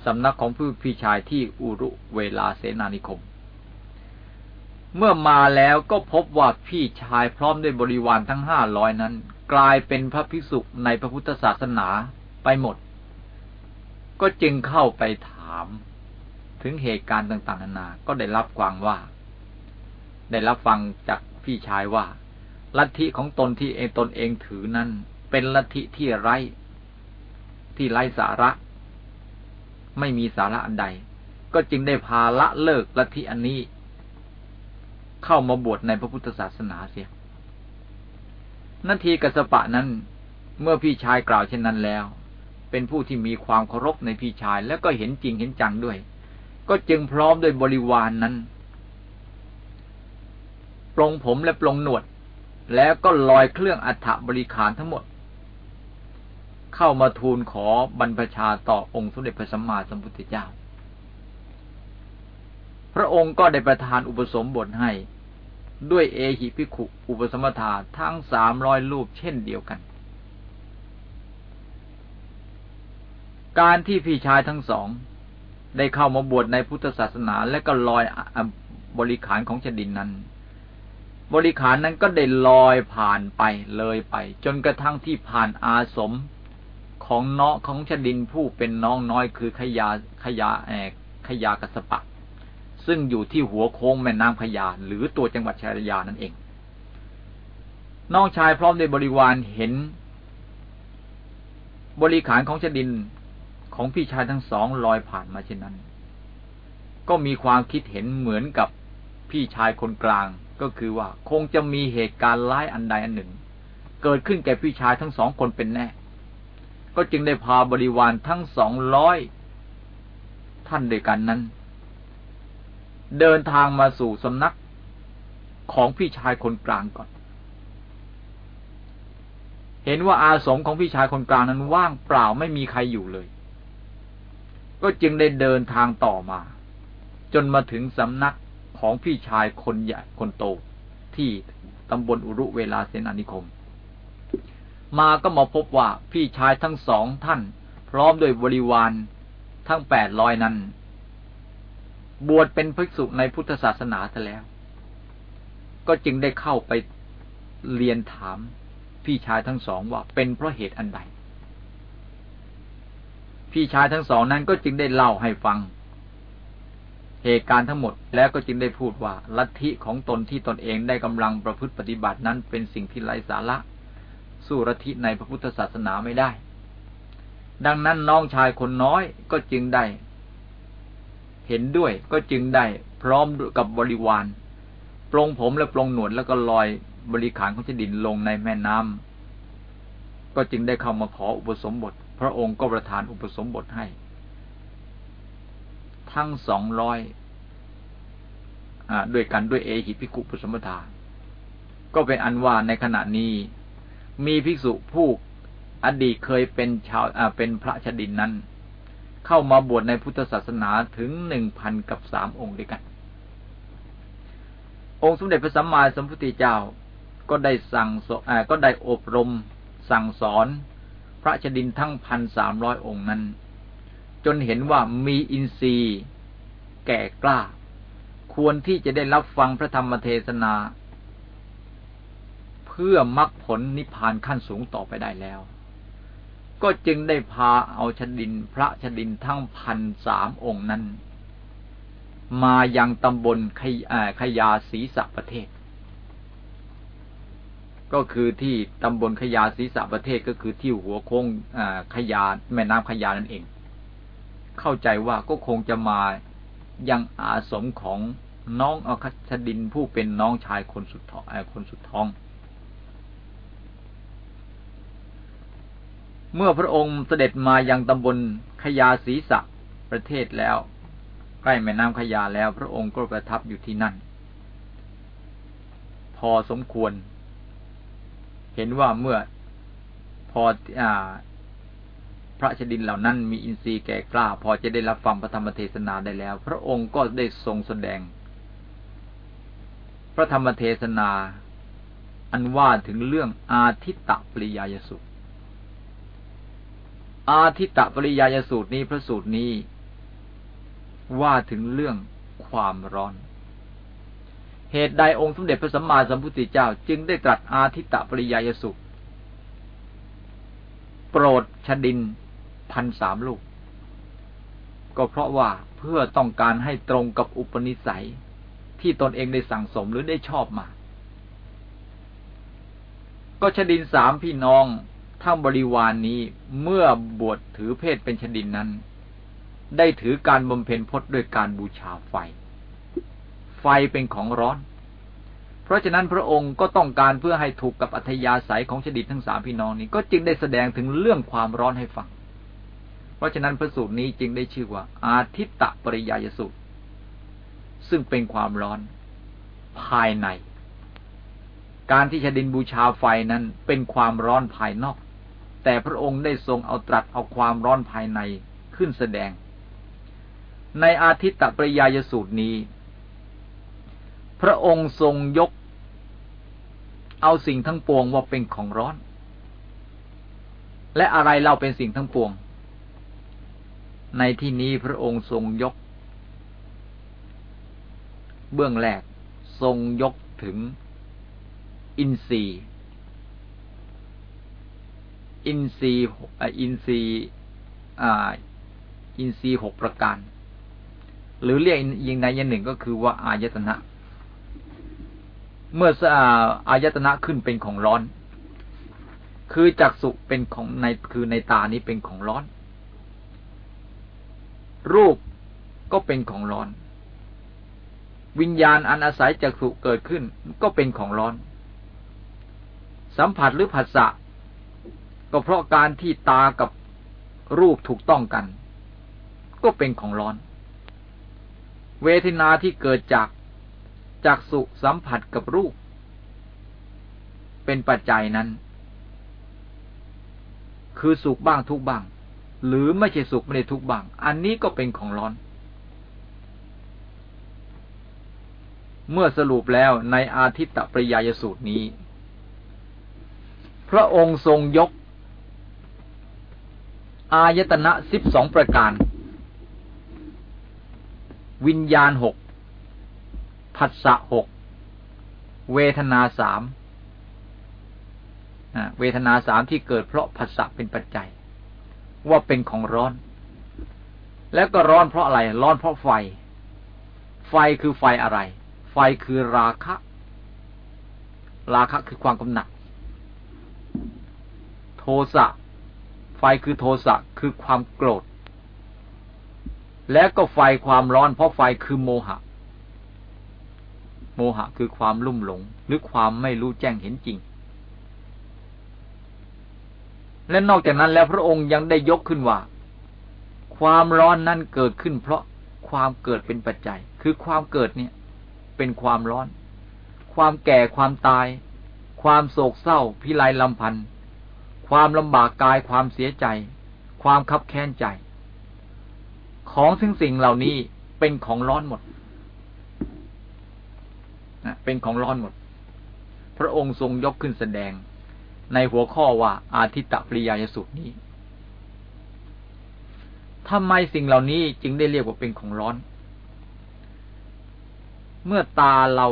สำนักของผู้พี่ชายที่อุรุเวลาเสนานิคม เมื่อมาแล้วก็พบว่าพี่ชายพร้อมด้วยบริวารทั้งห้าร้อยนั้น กลายเป็นพระภิกษุในพระพุทธศาสนาไปหมด ก็จึงเข้าไปถาม ถึงเหตุการณ์ต่างๆนานา ก็ได้รับความว่า ได้รับฟังจากพี่ชายว่า ลัทธิของตนที่เองตนเองถือนั้น เป็นลัทธิที่ไร้ ที่ไร้สาระ ไม่มีสาระอันใด ก็จึงได้พาละเลิกลัทธิอันนี้ เข้ามาบวชในพระพุทธศาสนาเสียนาทีกัสปะนั้น เมื่อพี่ชายกล่าวเช่นนั้นแล้ว เป็นผู้ที่มีความเคารพในพี่ชายแล้วก็เห็นจริงเห็นจังด้วย ก็จึงพร้อมด้วยบริวารนนั้นปลงผมและปลงหนวด แล้วก็ลอยเครื่องอัฐบริขารทั้งหมด เข้ามาทูลขอบรรพชาต่อองค์สมเด็จพระสัมมาสัมพุทธเจ้า พระองค์ก็ได้ประทานอุปสมบทให้ ด้วยเอหิพิขุอุปสมทาทั้งสามร้อยรูปเช่นเดียวกัน การที่พี่ชายทั้งสอง ได้เข้ามาบวชในพุทธศาสนา และก็ลอยบริขารของชดินนั้น บริขารนั้นก็ได้ลอยผ่านไปเลยไป จนกระทั่งที่ผ่านอาสมของเน้องของชดินผู้เป็นน้องน้อยคือขยาขยาแอกขยากระสปะซึ่งอยู่ที่หัวโค้งแม่น้ำขยาหรือตัวจังหวัดชายานั่นเอง น้องชายพร้อมด้วยบริวารเห็น บริขารของชดิน ของพี่ชายทั้งสองลอยผ่านมาเช่นนั้น ก็มีความคิดเห็นเหมือนกับพี่ชายคนกลางก็คือว่าคงจะมีเหตุการณ์ร้ายอันใดอันหนึ่ง เกิดขึ้นแก่พี่ชายทั้งสองคนเป็นแน่ ก็จึงได้พาบริวารทั้งสองร้อยท่านด้วยกันนั้น เดินทางมาสู่สำนักของพี่ชายคนกลางก่อน เห็นว่าอาสมของพี่ชายคนกลางนั้นว่างเปล่าไม่มีใครอยู่เลย ก็จึงได้เดินทางต่อมา จนมาถึงสำนักของพี่ชายคนใหญ่คนโต ที่ตำบลอุรุเวลาเซนานิคม มาก็มาพบว่าพี่ชายทั้งสองท่าน พร้อมด้วยบริวารทั้งแปดร้อยนั้น บวชเป็นภิกษุในพุทธศาสนาซะแล้ว ก็จึงได้เข้าไปเรียนถามพี่ชายทั้งสองว่าเป็นเพราะเหตุอันใด พี่ชายทั้งสองนั้นก็จึงได้เล่าให้ฟัง เหตุการณ์ทั้งหมดแล้วก็จึงได้พูดว่า ลัทธิของตนที่ตนเองได้กำลังประพฤติปฏิบัตินั้นเป็นสิ่งที่ไร้สาระ สู้รทิในพระพุทธศาสนาไม่ได้ ดังนั้นน้องชายคนน้อยก็จึงได้ เห็นด้วยก็จึงได้พร้อมกับบริวารปลงผมและปลงหนวดแล้วก็ลอยบริขารของเจดินลงในแม่น้ำก็จึงได้เข้ามาขออุปสมบท พระองค์ก็ประทานอุปสมบทให้ ทั้งสองร้อยด้วยกันด้วยเอหิพิกขุปสมทาก็เป็นอันว่าในขณะนี้มีภิกษุผู้อดีตเคยเป็นชาวเป็นพระชดินนั้น เข้ามาบวชในพุทธศาสนาถึงหนึ่งพันกับสามองค์ด้วยกัน องค์สมเด็จพระสัมมาสัมพุทธเจ้าก็ได้สั่งก็ได้อบรมสั่งสอน พระชดินทั้งพันสามร้อยองค์นั้น จนเห็นว่ามีอินทรีย์แก่กล้า ควรที่จะได้รับฟังพระธรรมเทศนา เพื่อมรรคผลนิพพานขั้นสูงต่อไปได้แล้ว ก็จึงได้พาเอาชดินพระชดินทั้งพันสามองค์นั้น มายังตำบลขยขยาศีสะประเทศ ก็คือที่ตำบลขยาศรีสะประเทศก็คือที่หัวโค้งขยาแม่น้ำขยานั่นเอง เข้าใจว่าก็คงจะมายังอาสมของน้องอคัชดินผู้เป็นน้องชายคนสุดท้องคนสุดท้อง เมื่อพระองค์เสด็จมายังตำบลขยาศรีสะประเทศแล้ว ใกล้แม่น้ำขยาแล้ว พระองค์ก็ประทับอยู่ที่นั่น พอสมควร ห็นว่าเมื่อพออพระชดินเหล่านั้นมีอินทรีย์แก่กล้า พอจะได้รับฟังพระธรรมเทศนาได้แล้ว พระองค์ก็ได้ทรงแสดง พระธรรมเทศนา อันว่าถึงเรื่องอาทิตตปริยายสุตอาทิตตปริยายสูตรนี้พระสูตรนี้ ว่าถึงเรื่องความร้อน เหตุใดองค์สมเด็จพระสัมมาสัมพุทธเจ้า จึงได้ตรัสอาทิตตปริยายสูตรโปรดชดินพันสามลูก ก็เพราะว่าเพื่อต้องการให้ตรงกับอุปนิสัยที่ตนเองได้สั่งสมหรือได้ชอบมา ก็ชดินสามพี่น้องทั้งบริวารนนี้เมื่อบวชถือเพศเป็นชดินนั้น ได้ถือการบำเพ็ญพจน์ด้วยการบูชาไฟ ไฟเป็นของร้อน เพราะฉะนั้นพระองค์ก็ต้องการเพื่อให้ถูกกับอัธยาศัยของชดินทั้งสามพี่น้องนี้ ก็จึงได้แสดงถึงเรื่องความร้อนให้ฟัง เพราะฉะนั้นพระสูตรนี้จึงได้ชื่อว่า อาทิตตปริยายสูตร ซึ่งเป็นความร้อนภายใน การที่ชดินบูชาไฟนั้นเป็นความร้อนภายนอก แต่พระองค์ได้ทรงเอาตรัสเอาความร้อนภายในขึ้นแสดง ในอาทิตตปริยายสูตรนี้ พระองค์ทรงยก เอาสิ่งทั้งปวงว่าเป็นของร้อน และอะไรเราเป็นสิ่งทั้งปวง ในที่นี้พระองค์ทรงยก เบื้องแรกทรงยกถึง อินทรีย์อินทรีย์อินทรีย์อินทรีย์หกประการ หรือเรียกยิงในยันหนึ่งก็คือว่าอายตนะ เมื่ออายตนะขึ้นเป็นของร้อน คือจักสุเป็นของในคือในตานี้เป็นของร้อน รูปก็เป็นของร้อน วิญญาณอันอาศัยจักสุเกิดขึ้นก็เป็นของร้อน สัมผัสหรือผัสสะก็เพราะการที่ตากับรูปถูกต้องกัน ก็เป็นของร้อน เวทนาที่เกิดจาก จากสุสัมผัสกับรูป เป็นปัจจัยนั้น คือสุขบ้างทุกบ้าง หรือไม่ใช่สุขไม่ได้ทุกบ้าง อันนี้ก็เป็นของร้อน เมื่อสรุปแล้วในอาทิตตปริยายสูตรนี้ พระองค์ทรงยก อายตนะสิบสองประการ วิญญาณหก ผัสสะหกเวทนาสามเวทนาสามที่เกิดเพราะผัสสะเป็นปัจจัย ว่าเป็นของร้อน แล้วก็ร้อนเพราะอะไร ร้อนเพราะไฟ ไฟคือไฟอะไร ไฟคือราคะ ราคะคือความกำหนัด โทสะ ไฟคือโทสะคือความโกรธ และก็ไฟความร้อนเพราะไฟคือโมหะ มหะคือความลุ่มหลง หรือความไม่รู้แจ้งเห็นจริง และนอกจากนั้นแล้วพระองค์ยังได้ยกขึ้นว่า ความร้อนนั้นเกิดขึ้น เพราะความเกิดเป็นปัจจัย คือความเกิดเนี่ยเป็นความร้อน ความแก่ความตาย ความโศกเศร้า พิไรลำพันธ์ความลำบากกายความเสียใจ ความคับแค้นใจ ของซึ่งสิ่งเหล่านี้เป็นของร้อนหมด นะเป็นของร้อนหมด พระองค์ทรงยกขึ้นแสดง ในหัวข้อว่าอาทิตตปริยายสุตนี้ทำไมสิ่งเหล่านี้จึงได้เรียกว่าเป็นของร้อน เมื่อตาเรา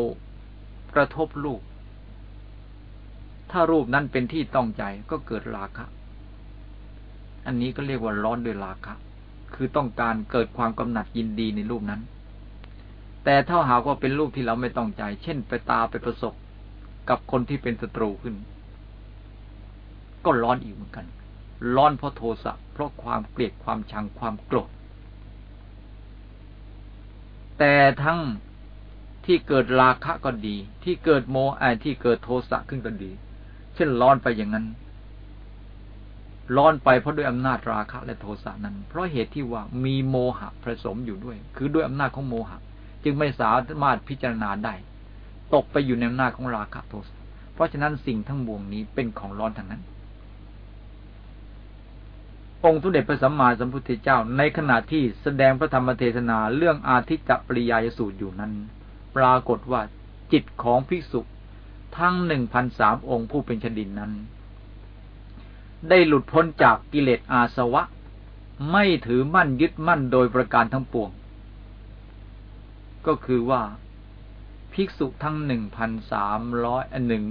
กระทบลูกถ้ารูปนั้นเป็นที่ต้องใจก็เกิดราคะ อันนี้ก็เรียกว่าร้อนด้วยราคะ คือต้องการเกิดความกำหนัดยินดีในรูปนั้น แต่ถ้าหากว่าเป็นรูปที่เราไม่ต้องใจ เช่นไปตาไปประสบกับคนที่เป็นศัตรูขึ้น ก็ร้อนอีกเหมือนกัน ร้อนเพราะโทสะเพราะความเกลียดความชังความโกรธแต่ทั้งที่เกิดราคะก็ดี ที่เกิดโมไอที่เกิดโทสะขึ้นก็ดี เช่นร้อนไปอย่างนั้น ร้อนไปเพราะด้วยอำนาจราคะและโทสะนั้น เพราะเหตุที่ว่ามีโมหะผสมอยู่ด้วย คือด้วยอำนาจของโมหะ จึงไม่สามารถพิจารณาได้ ตกไปอยู่ในอำนาจของราคะโทสะเพราะฉะนั้นสิ่งทั้งมวงนี้เป็นของร้อนทั้งนั้น องค์ทุเดชพระสัมมาสัมพุทธเจ้าในขณะที่แสดงพระธรรมเทศนาเรื่องอาทิตตปริยายสูตรอยู่นั้น ปรากฏว่าจิตของภิกษุทั้งหนึ่งพันสามองค์ผู้เป็นชดินนั้น ได้หลุดพ้นจากกิเลสอาสวะ ไม่ถือมั่นยึดมั่นโดยประการทั้งปวง ก็คือว่าภิกษุทั้งหนึ่งพันสามร้อยหนึ่ง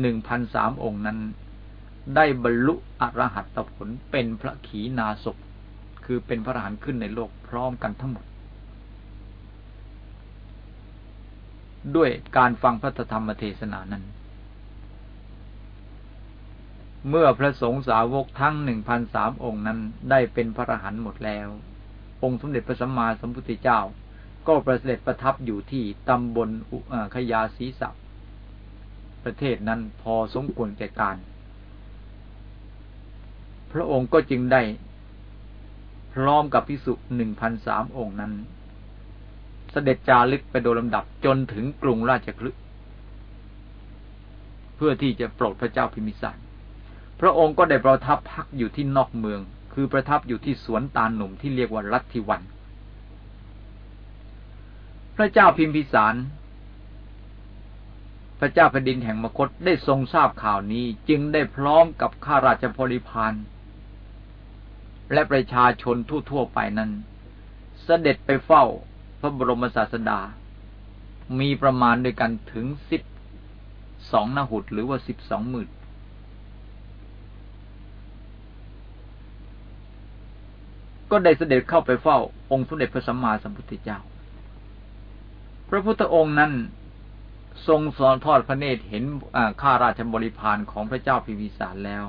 หนึ่งพันสามองค์นั้น ได้บรรลุอรหัตผลเป็นพระขีณาสพคือเป็นพระอรหันต์ขึ้นในโลกพร้อมกันทั้งหมด ด้วยการฟังพระธรรมเทศนานั้น เมื่อพระสงฆ์สาวกทั้งหนึ่งพันสามองค์นั้น ได้เป็นพระอรหันต์หมดแล้ว องค์สมเด็จพระสัมมาสัมพุทธเจ้า ก็ประเสด็จประทับอยู่ที่ตำบลขยาศีสับประเทศนั้นพอสมควรแก่การ พระองค์ก็จึงได้ พร้อมกับพิสุหนึ่งพันสามองค์นั้น เสด็จจารึกไปโดยลำดับจนถึงกรุงราชคลึเพื่อที่จะโปรดพระเจ้าพิมิสารพระองค์ก็ได้ประทับพักอยู่ที่นอกเมือง คือประทับอยู่ที่สวนตาลหนุ่มที่เรียกว่ารัตทิวัน พระเจ้าพิมพิสาร พระเจ้าแผ่นดินแห่งมคตได้ทรงทราบข่าวนี้จึงได้พร้อมกับข้าราชบริพารและประชาชนทั่วๆไปนั้น เสด็จไปเฝ้าพระบรมศาสดา มีประมาณด้วยกันถึงสิบสองนาหุดหรือว่าสิบสองหมื่นก็ได้เสด็จเข้าไปเฝ้าองค์สมเด็จพระสัมมาสัมพุทธเจ้า พระพุทธองค์นั้นทรงสอนทอดพระเนตรเห็นข้าราชบริพารของพระเจ้าพิวิสารแล้ว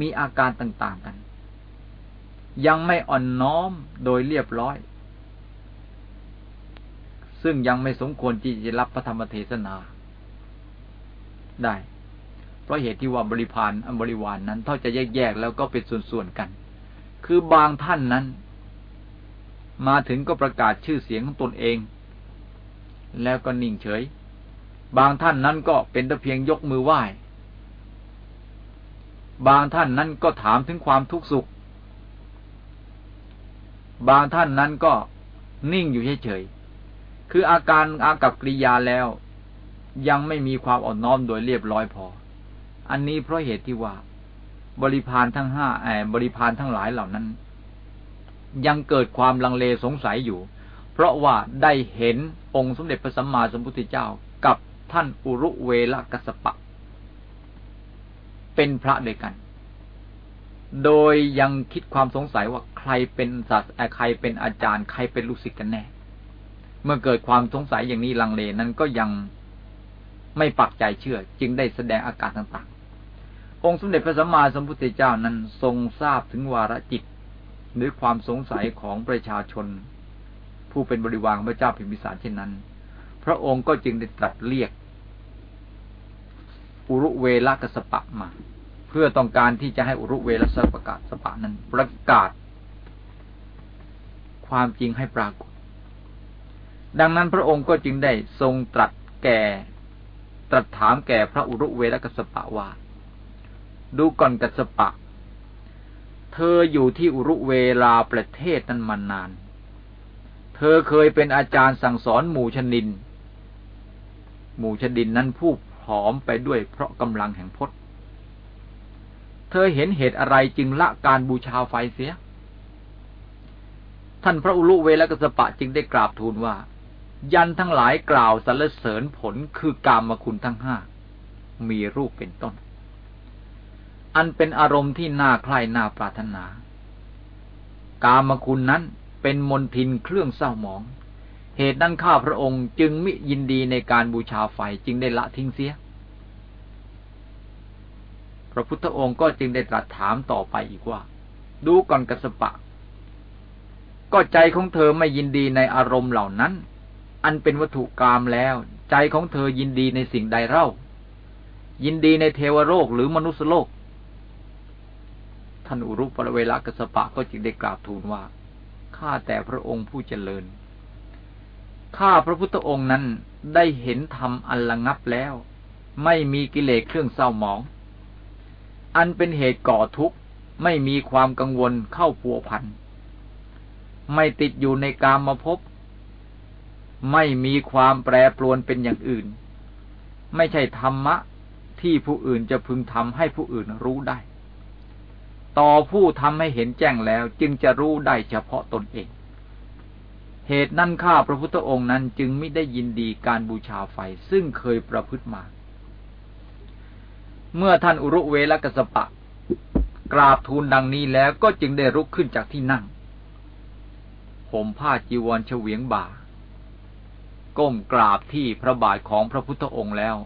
มีอาการต่างๆกัน ยังไม่อ่อนน้อมโดยเรียบร้อย ซึ่งยังไม่สมควรที่จะรับพระธรรมเทศนา ได้ เพราะเหตุที่ว่าบริพารอันบริวารนนั้นเท่าจะแยกๆแล้วก็เป็นส่วนๆกัน คือบางท่านนั้น มาถึงก็ประกาศชื่อเสียงของตนเอง แล้วก็นิ่งเฉย บางท่านนั้นก็เป็นแต่เพียงยกมือไหว้ บางท่านนั้นก็ถามถึงความทุกข์สุข บางท่านนั้นก็นิ่งอยู่เฉยๆ คืออาการอากับกริยาแล้ว ยังไม่มีความอ่อนน้อมโดยเรียบร้อยพอ อันนี้เพราะเหตุที่ว่า บริพารทั้งห้าแอบบริพารทั้งหลายเหล่านั้น ยังเกิดความลังเลสงสัยอยู่ เพราะว่าได้เห็นองค์สมเด็จพระสัมมาสัมพุทธเจ้ากับท่านอุรุเวลกัสปะ เป็นพระเดียกัน โดยยังคิดความสงสัยว่าใครเป็นศาสใครเป็นอาจารย์ใครเป็นลูกศิษย์กันแน่ เมื่อเกิดความสงสัยอย่างนี้ลังเลนั้นก็ยังไม่ปักใจเชื่อ จึงได้แสดงอาการต่างๆ องค์สมเด็จพระสัมมาสัมพุทธเจ้านั้นทรงทราบถึงวาระจิต หรือความสงสัยของประชาชน ผู้เป็นบริวารพระเจ้าพิมพิสารเช่นนั้น พระองค์ก็จึงได้ตรัสเรียก อุรุเวลกสปะมา เพื่อต้องการที่จะให้อุรุเวลสปะกาสปะนั้น ประกาศ ความจริงให้ปรากฏ ดังนั้นพระองค์ก็จึงได้ทรงตรัสแก่ ตรัสถามแก่พระอุรุเวลกสปะว่า ดูก่อนกัสปะเธออยู่ที่อุรุเวลาประเทศนั้นมานาน เธอเคยเป็นอาจารย์สั่งสอนหมู่ชนิน หมู่ชนินนั้นผู้ผอมไปด้วยเพราะกำลังแห่งพจน์ เธอเห็นเหตุอะไรจึงละการบูชาไฟเสีย ท่านพระอุลุเวลกสปะจึงได้กราบทูลว่า ยันทั้งหลายกล่าวสรรเสริญผลคือกามคุณทั้งห้า มีรูปเป็นต้น อันเป็นอารมณ์ที่น่าใคร่น่าปรารถนา กามคุณนั้น เป็นมนทินเครื่องเศร้าหมอง เหตุนั้นข้าพระองค์จึงมิยินดีในการบูชาไฟจึงได้ละทิ้งเสีย พระพุทธองค์ก็จึงได้ตรัสถามต่อไปอีกว่า ดูก่อนกัสปะ ก็ใจของเธอไม่ยินดีในอารมณ์เหล่านั้น อันเป็นวัตถุกรรมแล้ว ใจของเธอยินดีในสิ่งใดเล่า ยินดีในเทวโลกหรือมนุษยโลกท่านอุรุปเวลากสปะก็จึงได้กราบทูลว่า ข้าแต่พระองค์ผู้เจริญ ข้าพระพุทธองค์นั้นได้เห็นธรรมอันระงับแล้ว ไม่มีกิเลสเครื่องเศร้าหมอง อันเป็นเหตุก่อทุกข์ไม่มีความกังวลเข้าพัวพัน ไม่ติดอยู่ในกามมาพบ ไม่มีความแปรปรวนเป็นอย่างอื่น ไม่ใช่ธรรมะที่ผู้อื่นจะพึงทำให้ผู้อื่นรู้ได้ ต่อผู้ทำให้เห็นแจ้งแล้วจึงจะรู้ได้เฉพาะตนเอง เหตุนั้นข้าพระพุทธองค์นั้นจึงไม่ได้ยินดีการบูชาไฟซึ่งเคยประพฤติมา เมื่อท่านอุรุเวลกสปะ กราบทูลดังนี้แล้วก็จึงได้ลุกขึ้นจากที่นั่งผมผ้าจีวรเฉวียงบ่า ก้มกราบที่พระบาทของพระพุทธองค์แล้ว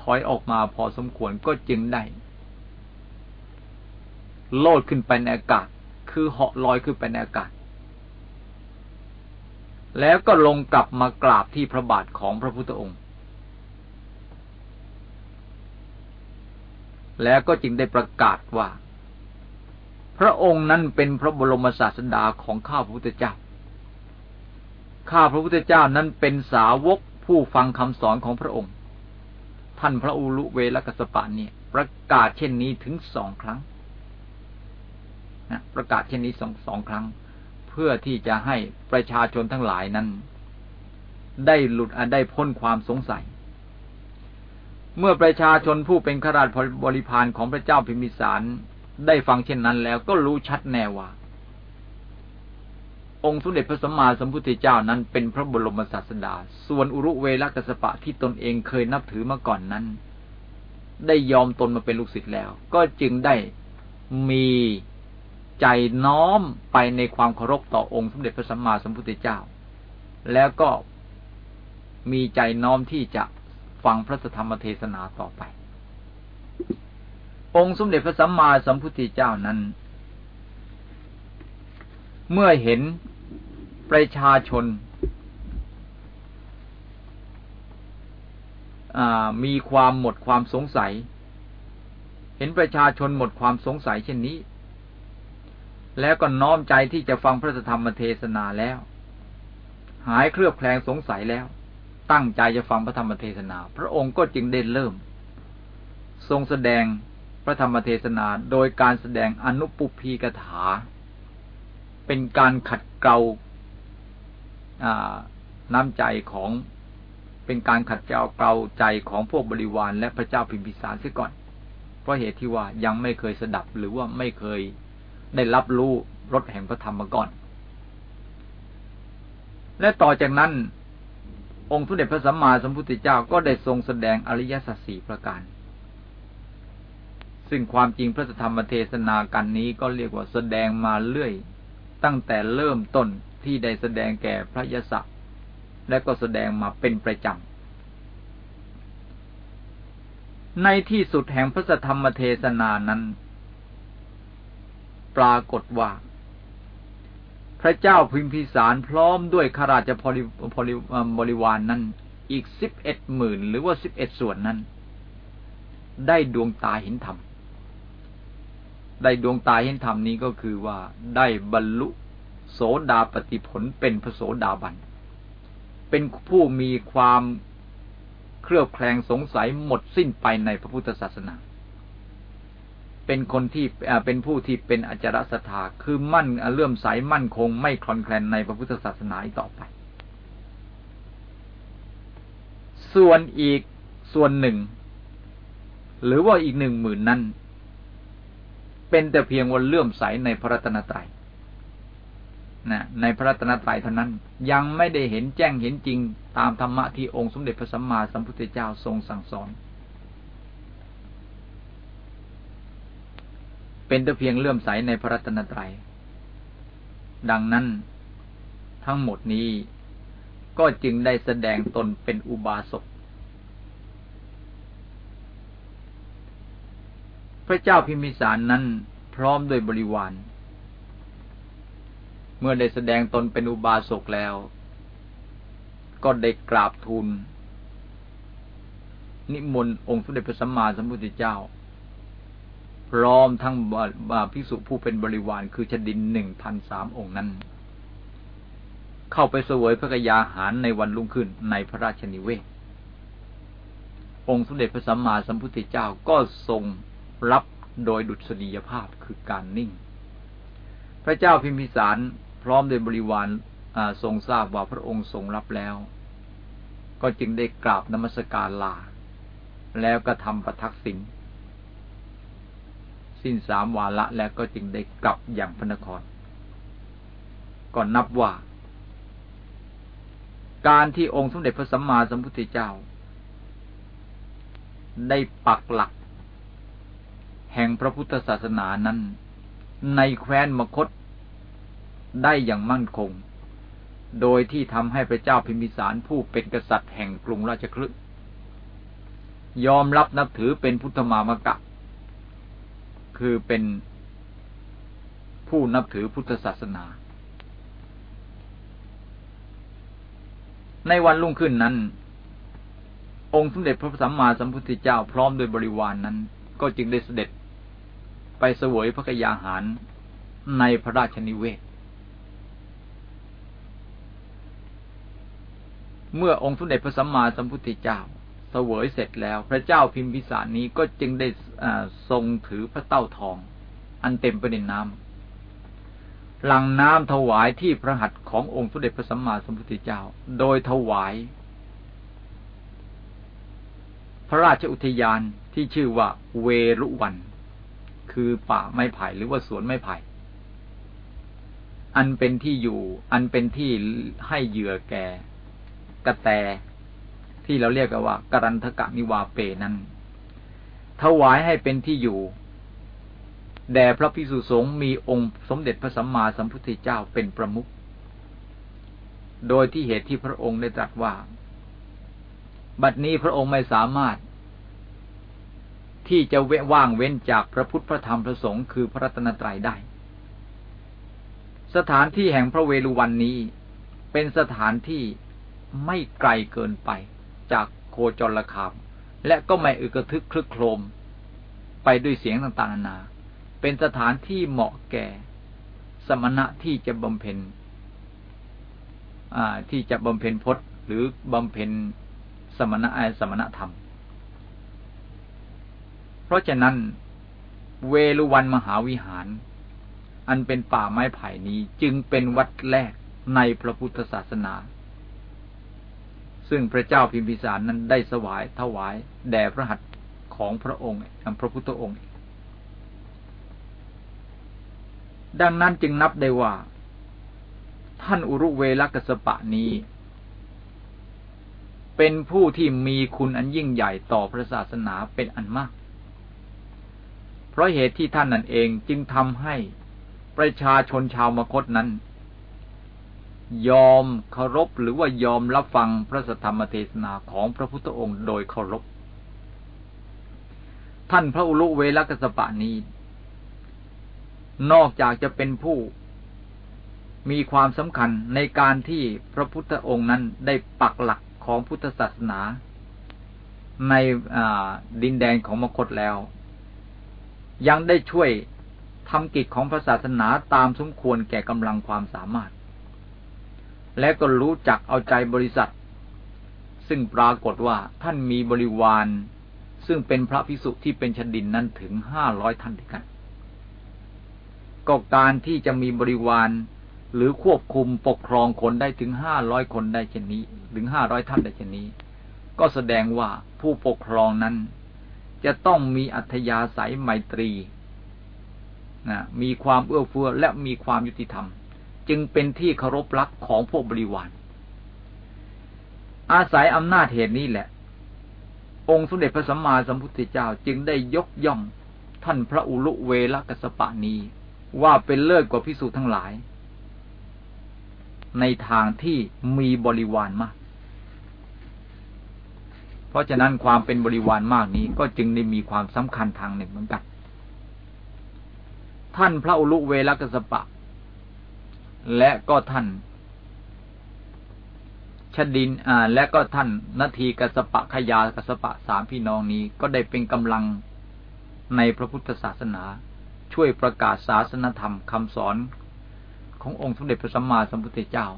ถอยออกมาพอสมควรก็จึงได้ โลดขึ้นไปในอากาศ คือเหาะลอยขึ้นไปในอากาศ แล้วก็ลงกลับมากราบที่พระบาทของพระพุทธองค์ แล้วก็จึงได้ประกาศว่า พระองค์นั้นเป็นพระบรมศาสดาของข้าพระพุทธเจ้า ข้าพระพุทธเจ้านั้นเป็นสาวกผู้ฟังคำสอนของพระองค์ ท่านพระอุลุเวลกัสปะเนี่ยประกาศเช่นนี้ถึงสองครั้ง นะประกาศเช่นนี้สองสองครั้ง เพื่อที่จะให้ประชาชนทั้งหลายนั้น ได้หลุดได้พ้นความสงสัย เมื่อประชาชนผู้เป็นขราชบริพารของพระเจ้าพิมิสารได้ฟังเช่นนั้นแล้วก็รู้ชัดแน่ว่า องค์สมเด็จพระสัมมาสัมพุทธเจ้านั้นเป็นพระบรมศาสดา ส่วนอุรุเวลกัสปะที่ตนเองเคยนับถือมาก่อนนั้น ได้ยอมตนมาเป็นลูกศิษย์แล้ว ก็จึงได้มี ใจน้อมไปในความเคารพต่อองค์สมเด็จพระสัมมาสัมพุทธเจ้า แล้วก็มีใจน้อมที่จะฟังพระธรรมเทศนาต่อไป องค์สมเด็จพระสัมมาสัมพุทธเจ้านั้น เมื่อเห็นประชาชนมีความหมดความสงสัย เห็นประชาชนหมดความสงสัยเช่นนี้ แล้วก็น้อมใจที่จะฟังพระธรรมเทศนาแล้ว หายเครือบแคลงสงสัยแล้ว ตั้งใจจะฟังพระธรรมเทศนา พระองค์ก็จึงได้เริ่ม ทรงแสดงพระธรรมเทศนาโดยการแสดงอนุปุพีกถา เป็นการขัดเกลาน้ำใจของเป็นการขัดเจ้าเกลาใจของพวกบริวารและพระเจ้าพิมพิสารเสียก่อน เพราะเหตุที่ว่ายังไม่เคยสดับหรือว่าไม่เคย ได้รับรู้รสแห่งพระธรรมมาก่อน และต่อจากนั้น องค์สมเด็จพระสัมมาสัมพุทธเจ้าก็ได้ทรงแสดงอริยสัจสี่ประการ ซึ่งความจริงพระธรรมเทศนากันนี้ก็เรียกว่าแสดงมาเรื่อย ตั้งแต่เริ่มต้นที่ได้แสดงแก่พระยศและก็แสดงมาเป็นประจำในที่สุดแห่งพระธรรมเทศนานั้น ปรากฏว่า พระเจ้าพิมพิสารพร้อมด้วยข้าราชบริบริวารนนั้น อีกสิบเอ็ดหมื่นหรือว่าสิบเอ็ดส่วนนั้น ได้ดวงตาเห็นธรรมได้ดวงตาเห็นธรรมนี้ก็คือว่าได้บรรลุโสดาปฏิผลเป็นพระโสดาบัน เป็นผู้มีความเครือบแคลงสงสัยหมดสิ้นไปในพระพุทธศาสนา เป็นคนที่เป็นผู้ที่เป็นอจารศรัทธาคือมั่นเลื่อมใสมั่นคง ไม่คลอนแคลนในพระพุทธศาสนาอีกต่อไป ส่วนอีกส่วนหนึ่ง หรือว่าอีกหนึ่งหมื่นนั้น เป็นแต่เพียงวันเลื่อมใสในพระรัตนตรัยนะในพระรัตนตรัยเท่านั้น ยังไม่ได้เห็นแจ้งเห็นจริงตามธรรมะที่องค์สมเด็จพระสัมมาสัมพุทธเจ้าทรงสั่งสอน เป็นแต่เพียงเลื่อมใสในพระรัตนตรัย ดังนั้นทั้งหมดนี้ก็จึงได้แสดงตนเป็นอุบาสก พระเจ้าพิมิสารนั้นพร้อมด้วยบริวาร เมื่อได้แสดงตนเป็นอุบาสกแล้ว ก็ได้กราบทูลนิมนต์องค์สมเด็จพระสัมมาสัมพุทธเจ้า พร้อมทั้งบาภิกษุผู้เป็นบริวารคือชดินหนึ่งพันสามองค์นั้น เข้าไปเสวยพระกยาหารในวันรุ่งขึ้นในพระราชนิเวศ องค์สมเด็จพระสัมมาสัมพุทธเจ้าก็ทรงรับโดยดุษฎียภาพคือการนิ่ง พระเจ้าพิมพิสารพร้อมโดยบริวารทรงทราบว่าพระองค์ทรงรับแล้ว ก็จึงได้กราบนมัสการลา แล้วก็ทำประทักษิณ สิ้นสามวาระแล้วก็จึงได้กลับอย่างพระนครก่อนนับว่า การที่องค์สมเด็จพระสัมมาสัมพุทธเจ้า ได้ปักหลัก แห่งพระพุทธศาสนานั้น ในแคว้นมคตได้อย่างมั่นคง โดยที่ทำให้พระเจ้าพิมพิสารผู้เป็นกษัตริย์แห่งกรุงราชคลึยอมรับนับถือเป็นพุทธมามกะ คือเป็นผู้นับถือพุทธศาสนา ในวันรุ่งขึ้นนั้น องค์สมเด็จพระสัมมาสัมพุทธเจ้าพร้อมโดยบริวารนนั้น ก็จึงได้เสด็จไปเสวยพระกยาหารในพระราชนิเวศ เมื่อองค์สมเด็จพระสัมมาสัมพุทธเจ้า วยเสร็จแล้ว พระเจ้าพิมพิสารนี้ก็จึงได้ทรงถือพระเต้าทอง อันเต็มไปด้วยน้ำหลังน้ำถวายที่พระหัตถ์ขององค์สมเด็จพระสัมมาสัมพุทธเจ้า โดยถวาย พระราชอุทยานที่ชื่อว่าเวรุวัน คือป่าไม้ไผ่หรือว่าสวนไม้ไผ่อันเป็นที่อยู่ อันเป็นที่ให้เหยื่อแก่กระแต ที่เราเรียกกันว่าการันทกะนิวาเปนั้น ถวายให้เป็นที่อยู่ แด่พระพิสุสงฆ์มีองค์สมเด็จพระสัมมาสัมพุทธเจ้าเป็นประมุข โดยที่เหตุที่พระองค์ได้ตรัสว่า บัดนี้พระองค์ไม่สามารถ ที่จะเวว่างเว้นจากพระพุทธพระธรรมพระสงฆ์คือพระรัตนตรัยได้ สถานที่แห่งพระเวรุวันนี้เป็นสถานที่ไม่ไกลเกินไป จากโคจรคาม และก็ไม่อึกระทึกคลึกโครม ไปด้วยเสียงต่างๆนานา เป็นสถานที่เหมาะแก่ สมณะที่จะบำเพ็ญที่จะบำเพ็ญพจน์ หรือบำเพ็ญสมณะสมณธรรม เพราะฉะนั้น เวลุวันมหาวิหาร อันเป็นป่าไม้ไผ่นี้จึงเป็นวัดแรกในพระพุทธศาสนา ซึ่งพระเจ้าพิมพิสารนั้นได้สวายถวาย แด่พระหัตถ์ของพระองค์พระพุทธองค์ ดังนั้นจึงนับได้ว่า ท่านอุรุเวลกสปะนี้ เป็นผู้ที่มีคุณอันยิ่งใหญ่ต่อพระศาสนาเป็นอันมาก เพราะเหตุที่ท่านนั่นเองจึงทำให้ประชาชนชาวมคตนั้น ยอมเคารพหรือว่ายอมรับฟังพระสธรรมเทศนาของพระพุทธองค์โดยเคารพ ท่านพระอุลุเวลกัสปะนี้ นอกจากจะเป็นผู้มีความสำคัญในการที่พระพุทธองค์นั้นได้ปักหลักของพุทธศาสนา ในดินแดนของมคตแล้ว ยังได้ช่วยทำกิจของพระศาสนาตามสมควรแก่กำลังความสามารถ และก็รู้จักเอาใจบริษัท ซึ่งปรากฏว่าท่านมีบริวาร ซึ่งเป็นพระพิสุที่เป็นชดินนั้นถึงห้าร้อยท่านด้วยกัน ก็การที่จะมีบริวารหรือควบคุมปกครองคนได้ถึงห้าร้อยคนได้เช่นนี้ ถึงห้าร้อยท่านได้เช่นนี้ ก็แสดงว่าผู้ปกครองนั้น จะต้องมีอัธยาศัยไมตรีนะมีความเอื้อเฟื้อและมีความยุติธรรม จึงเป็นที่เคารพรักของพวกบริวาร อาศัยอำนาจเหตุนี้แหละ องค์สมเด็จพระสัมมาสัมพุทธเจ้าจึงได้ยกย่องท่านพระอุลุเวลกัสปะนีว่าเป็นเลิศกว่าพิสูจน์ทั้งหลาย ในทางที่มีบริวารมาก เพราะฉะนั้นความเป็นบริวารมากนี้ก็จึงได้มีความสำคัญทางหนึ่งเหมือนกัน ท่านพระอุลุเวลกัสปะ และก็ท่านชดินอ่าและก็ท่านนาทีกัสปะขยากัสปะสามพี่น้องนี้ก็ได้เป็นกำลังในพระพุทธศาสนา ช่วยประกาศศาสนธรรมคำสอนขององค์สมเด็จพระสัมมาสัมพุทธเจ้า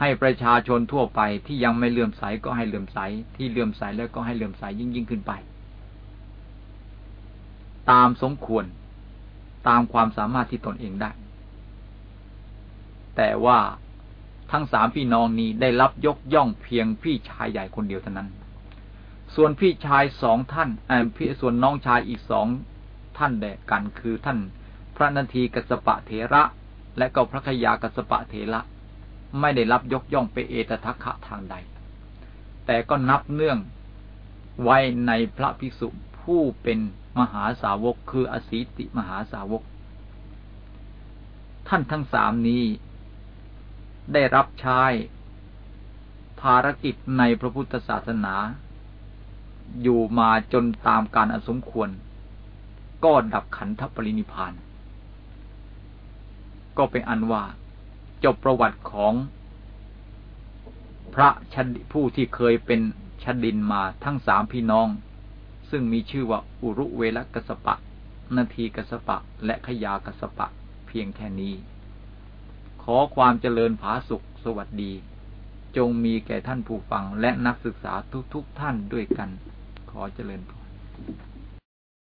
ให้ประชาชนทั่วไปที่ยังไม่เลื่อมใสก็ให้เลื่อมใส ที่เลื่อมใสแล้วก็ให้เลื่อมใสยิ่งยิ่งขึ้นไป ตามสมควรตามความสามารถที่ตนเองได้ แต่ว่าทั้งสามพี่น้องนี้ได้รับยกย่องเพียงพี่ชายใหญ่คนเดียวเท่านั้น ส่วนพี่ชายสองท่านอพี่ส่วนน้องชายอีกสองท่านแดกันคือท่านพระนาทีกัสปะเถระ และก็พระคยากัสปะเถระไม่ได้รับยกย่องไปเอตทัคคะทางใด แต่ก็นับเนื่องไว้ในพระภิกษุผู้เป็นมหาสาวกคืออสีติมหาสาวก ท่านทั้งสามนี้ ได้รับใช้ภารกิจในพระพุทธศาสนา อยู่มาจนตามการอสมควร ก็ดับขันธปรินิพาน ก็เป็นอันว่า จบประวัติของ พระชดผู้ที่เคยเป็นชดินมาทั้งสามพี่น้อง ซึ่งมีชื่อว่าอุรุเวลกัสปะ นาทีกัสปะ และขยากัสปะ เพียงแค่นี้ ขอความเจริญผาสุขสวัสดี จงมีแก่ท่านผู้ฟังและนักศึกษาทุกๆทท่านด้วยกัน ขอเจริญพร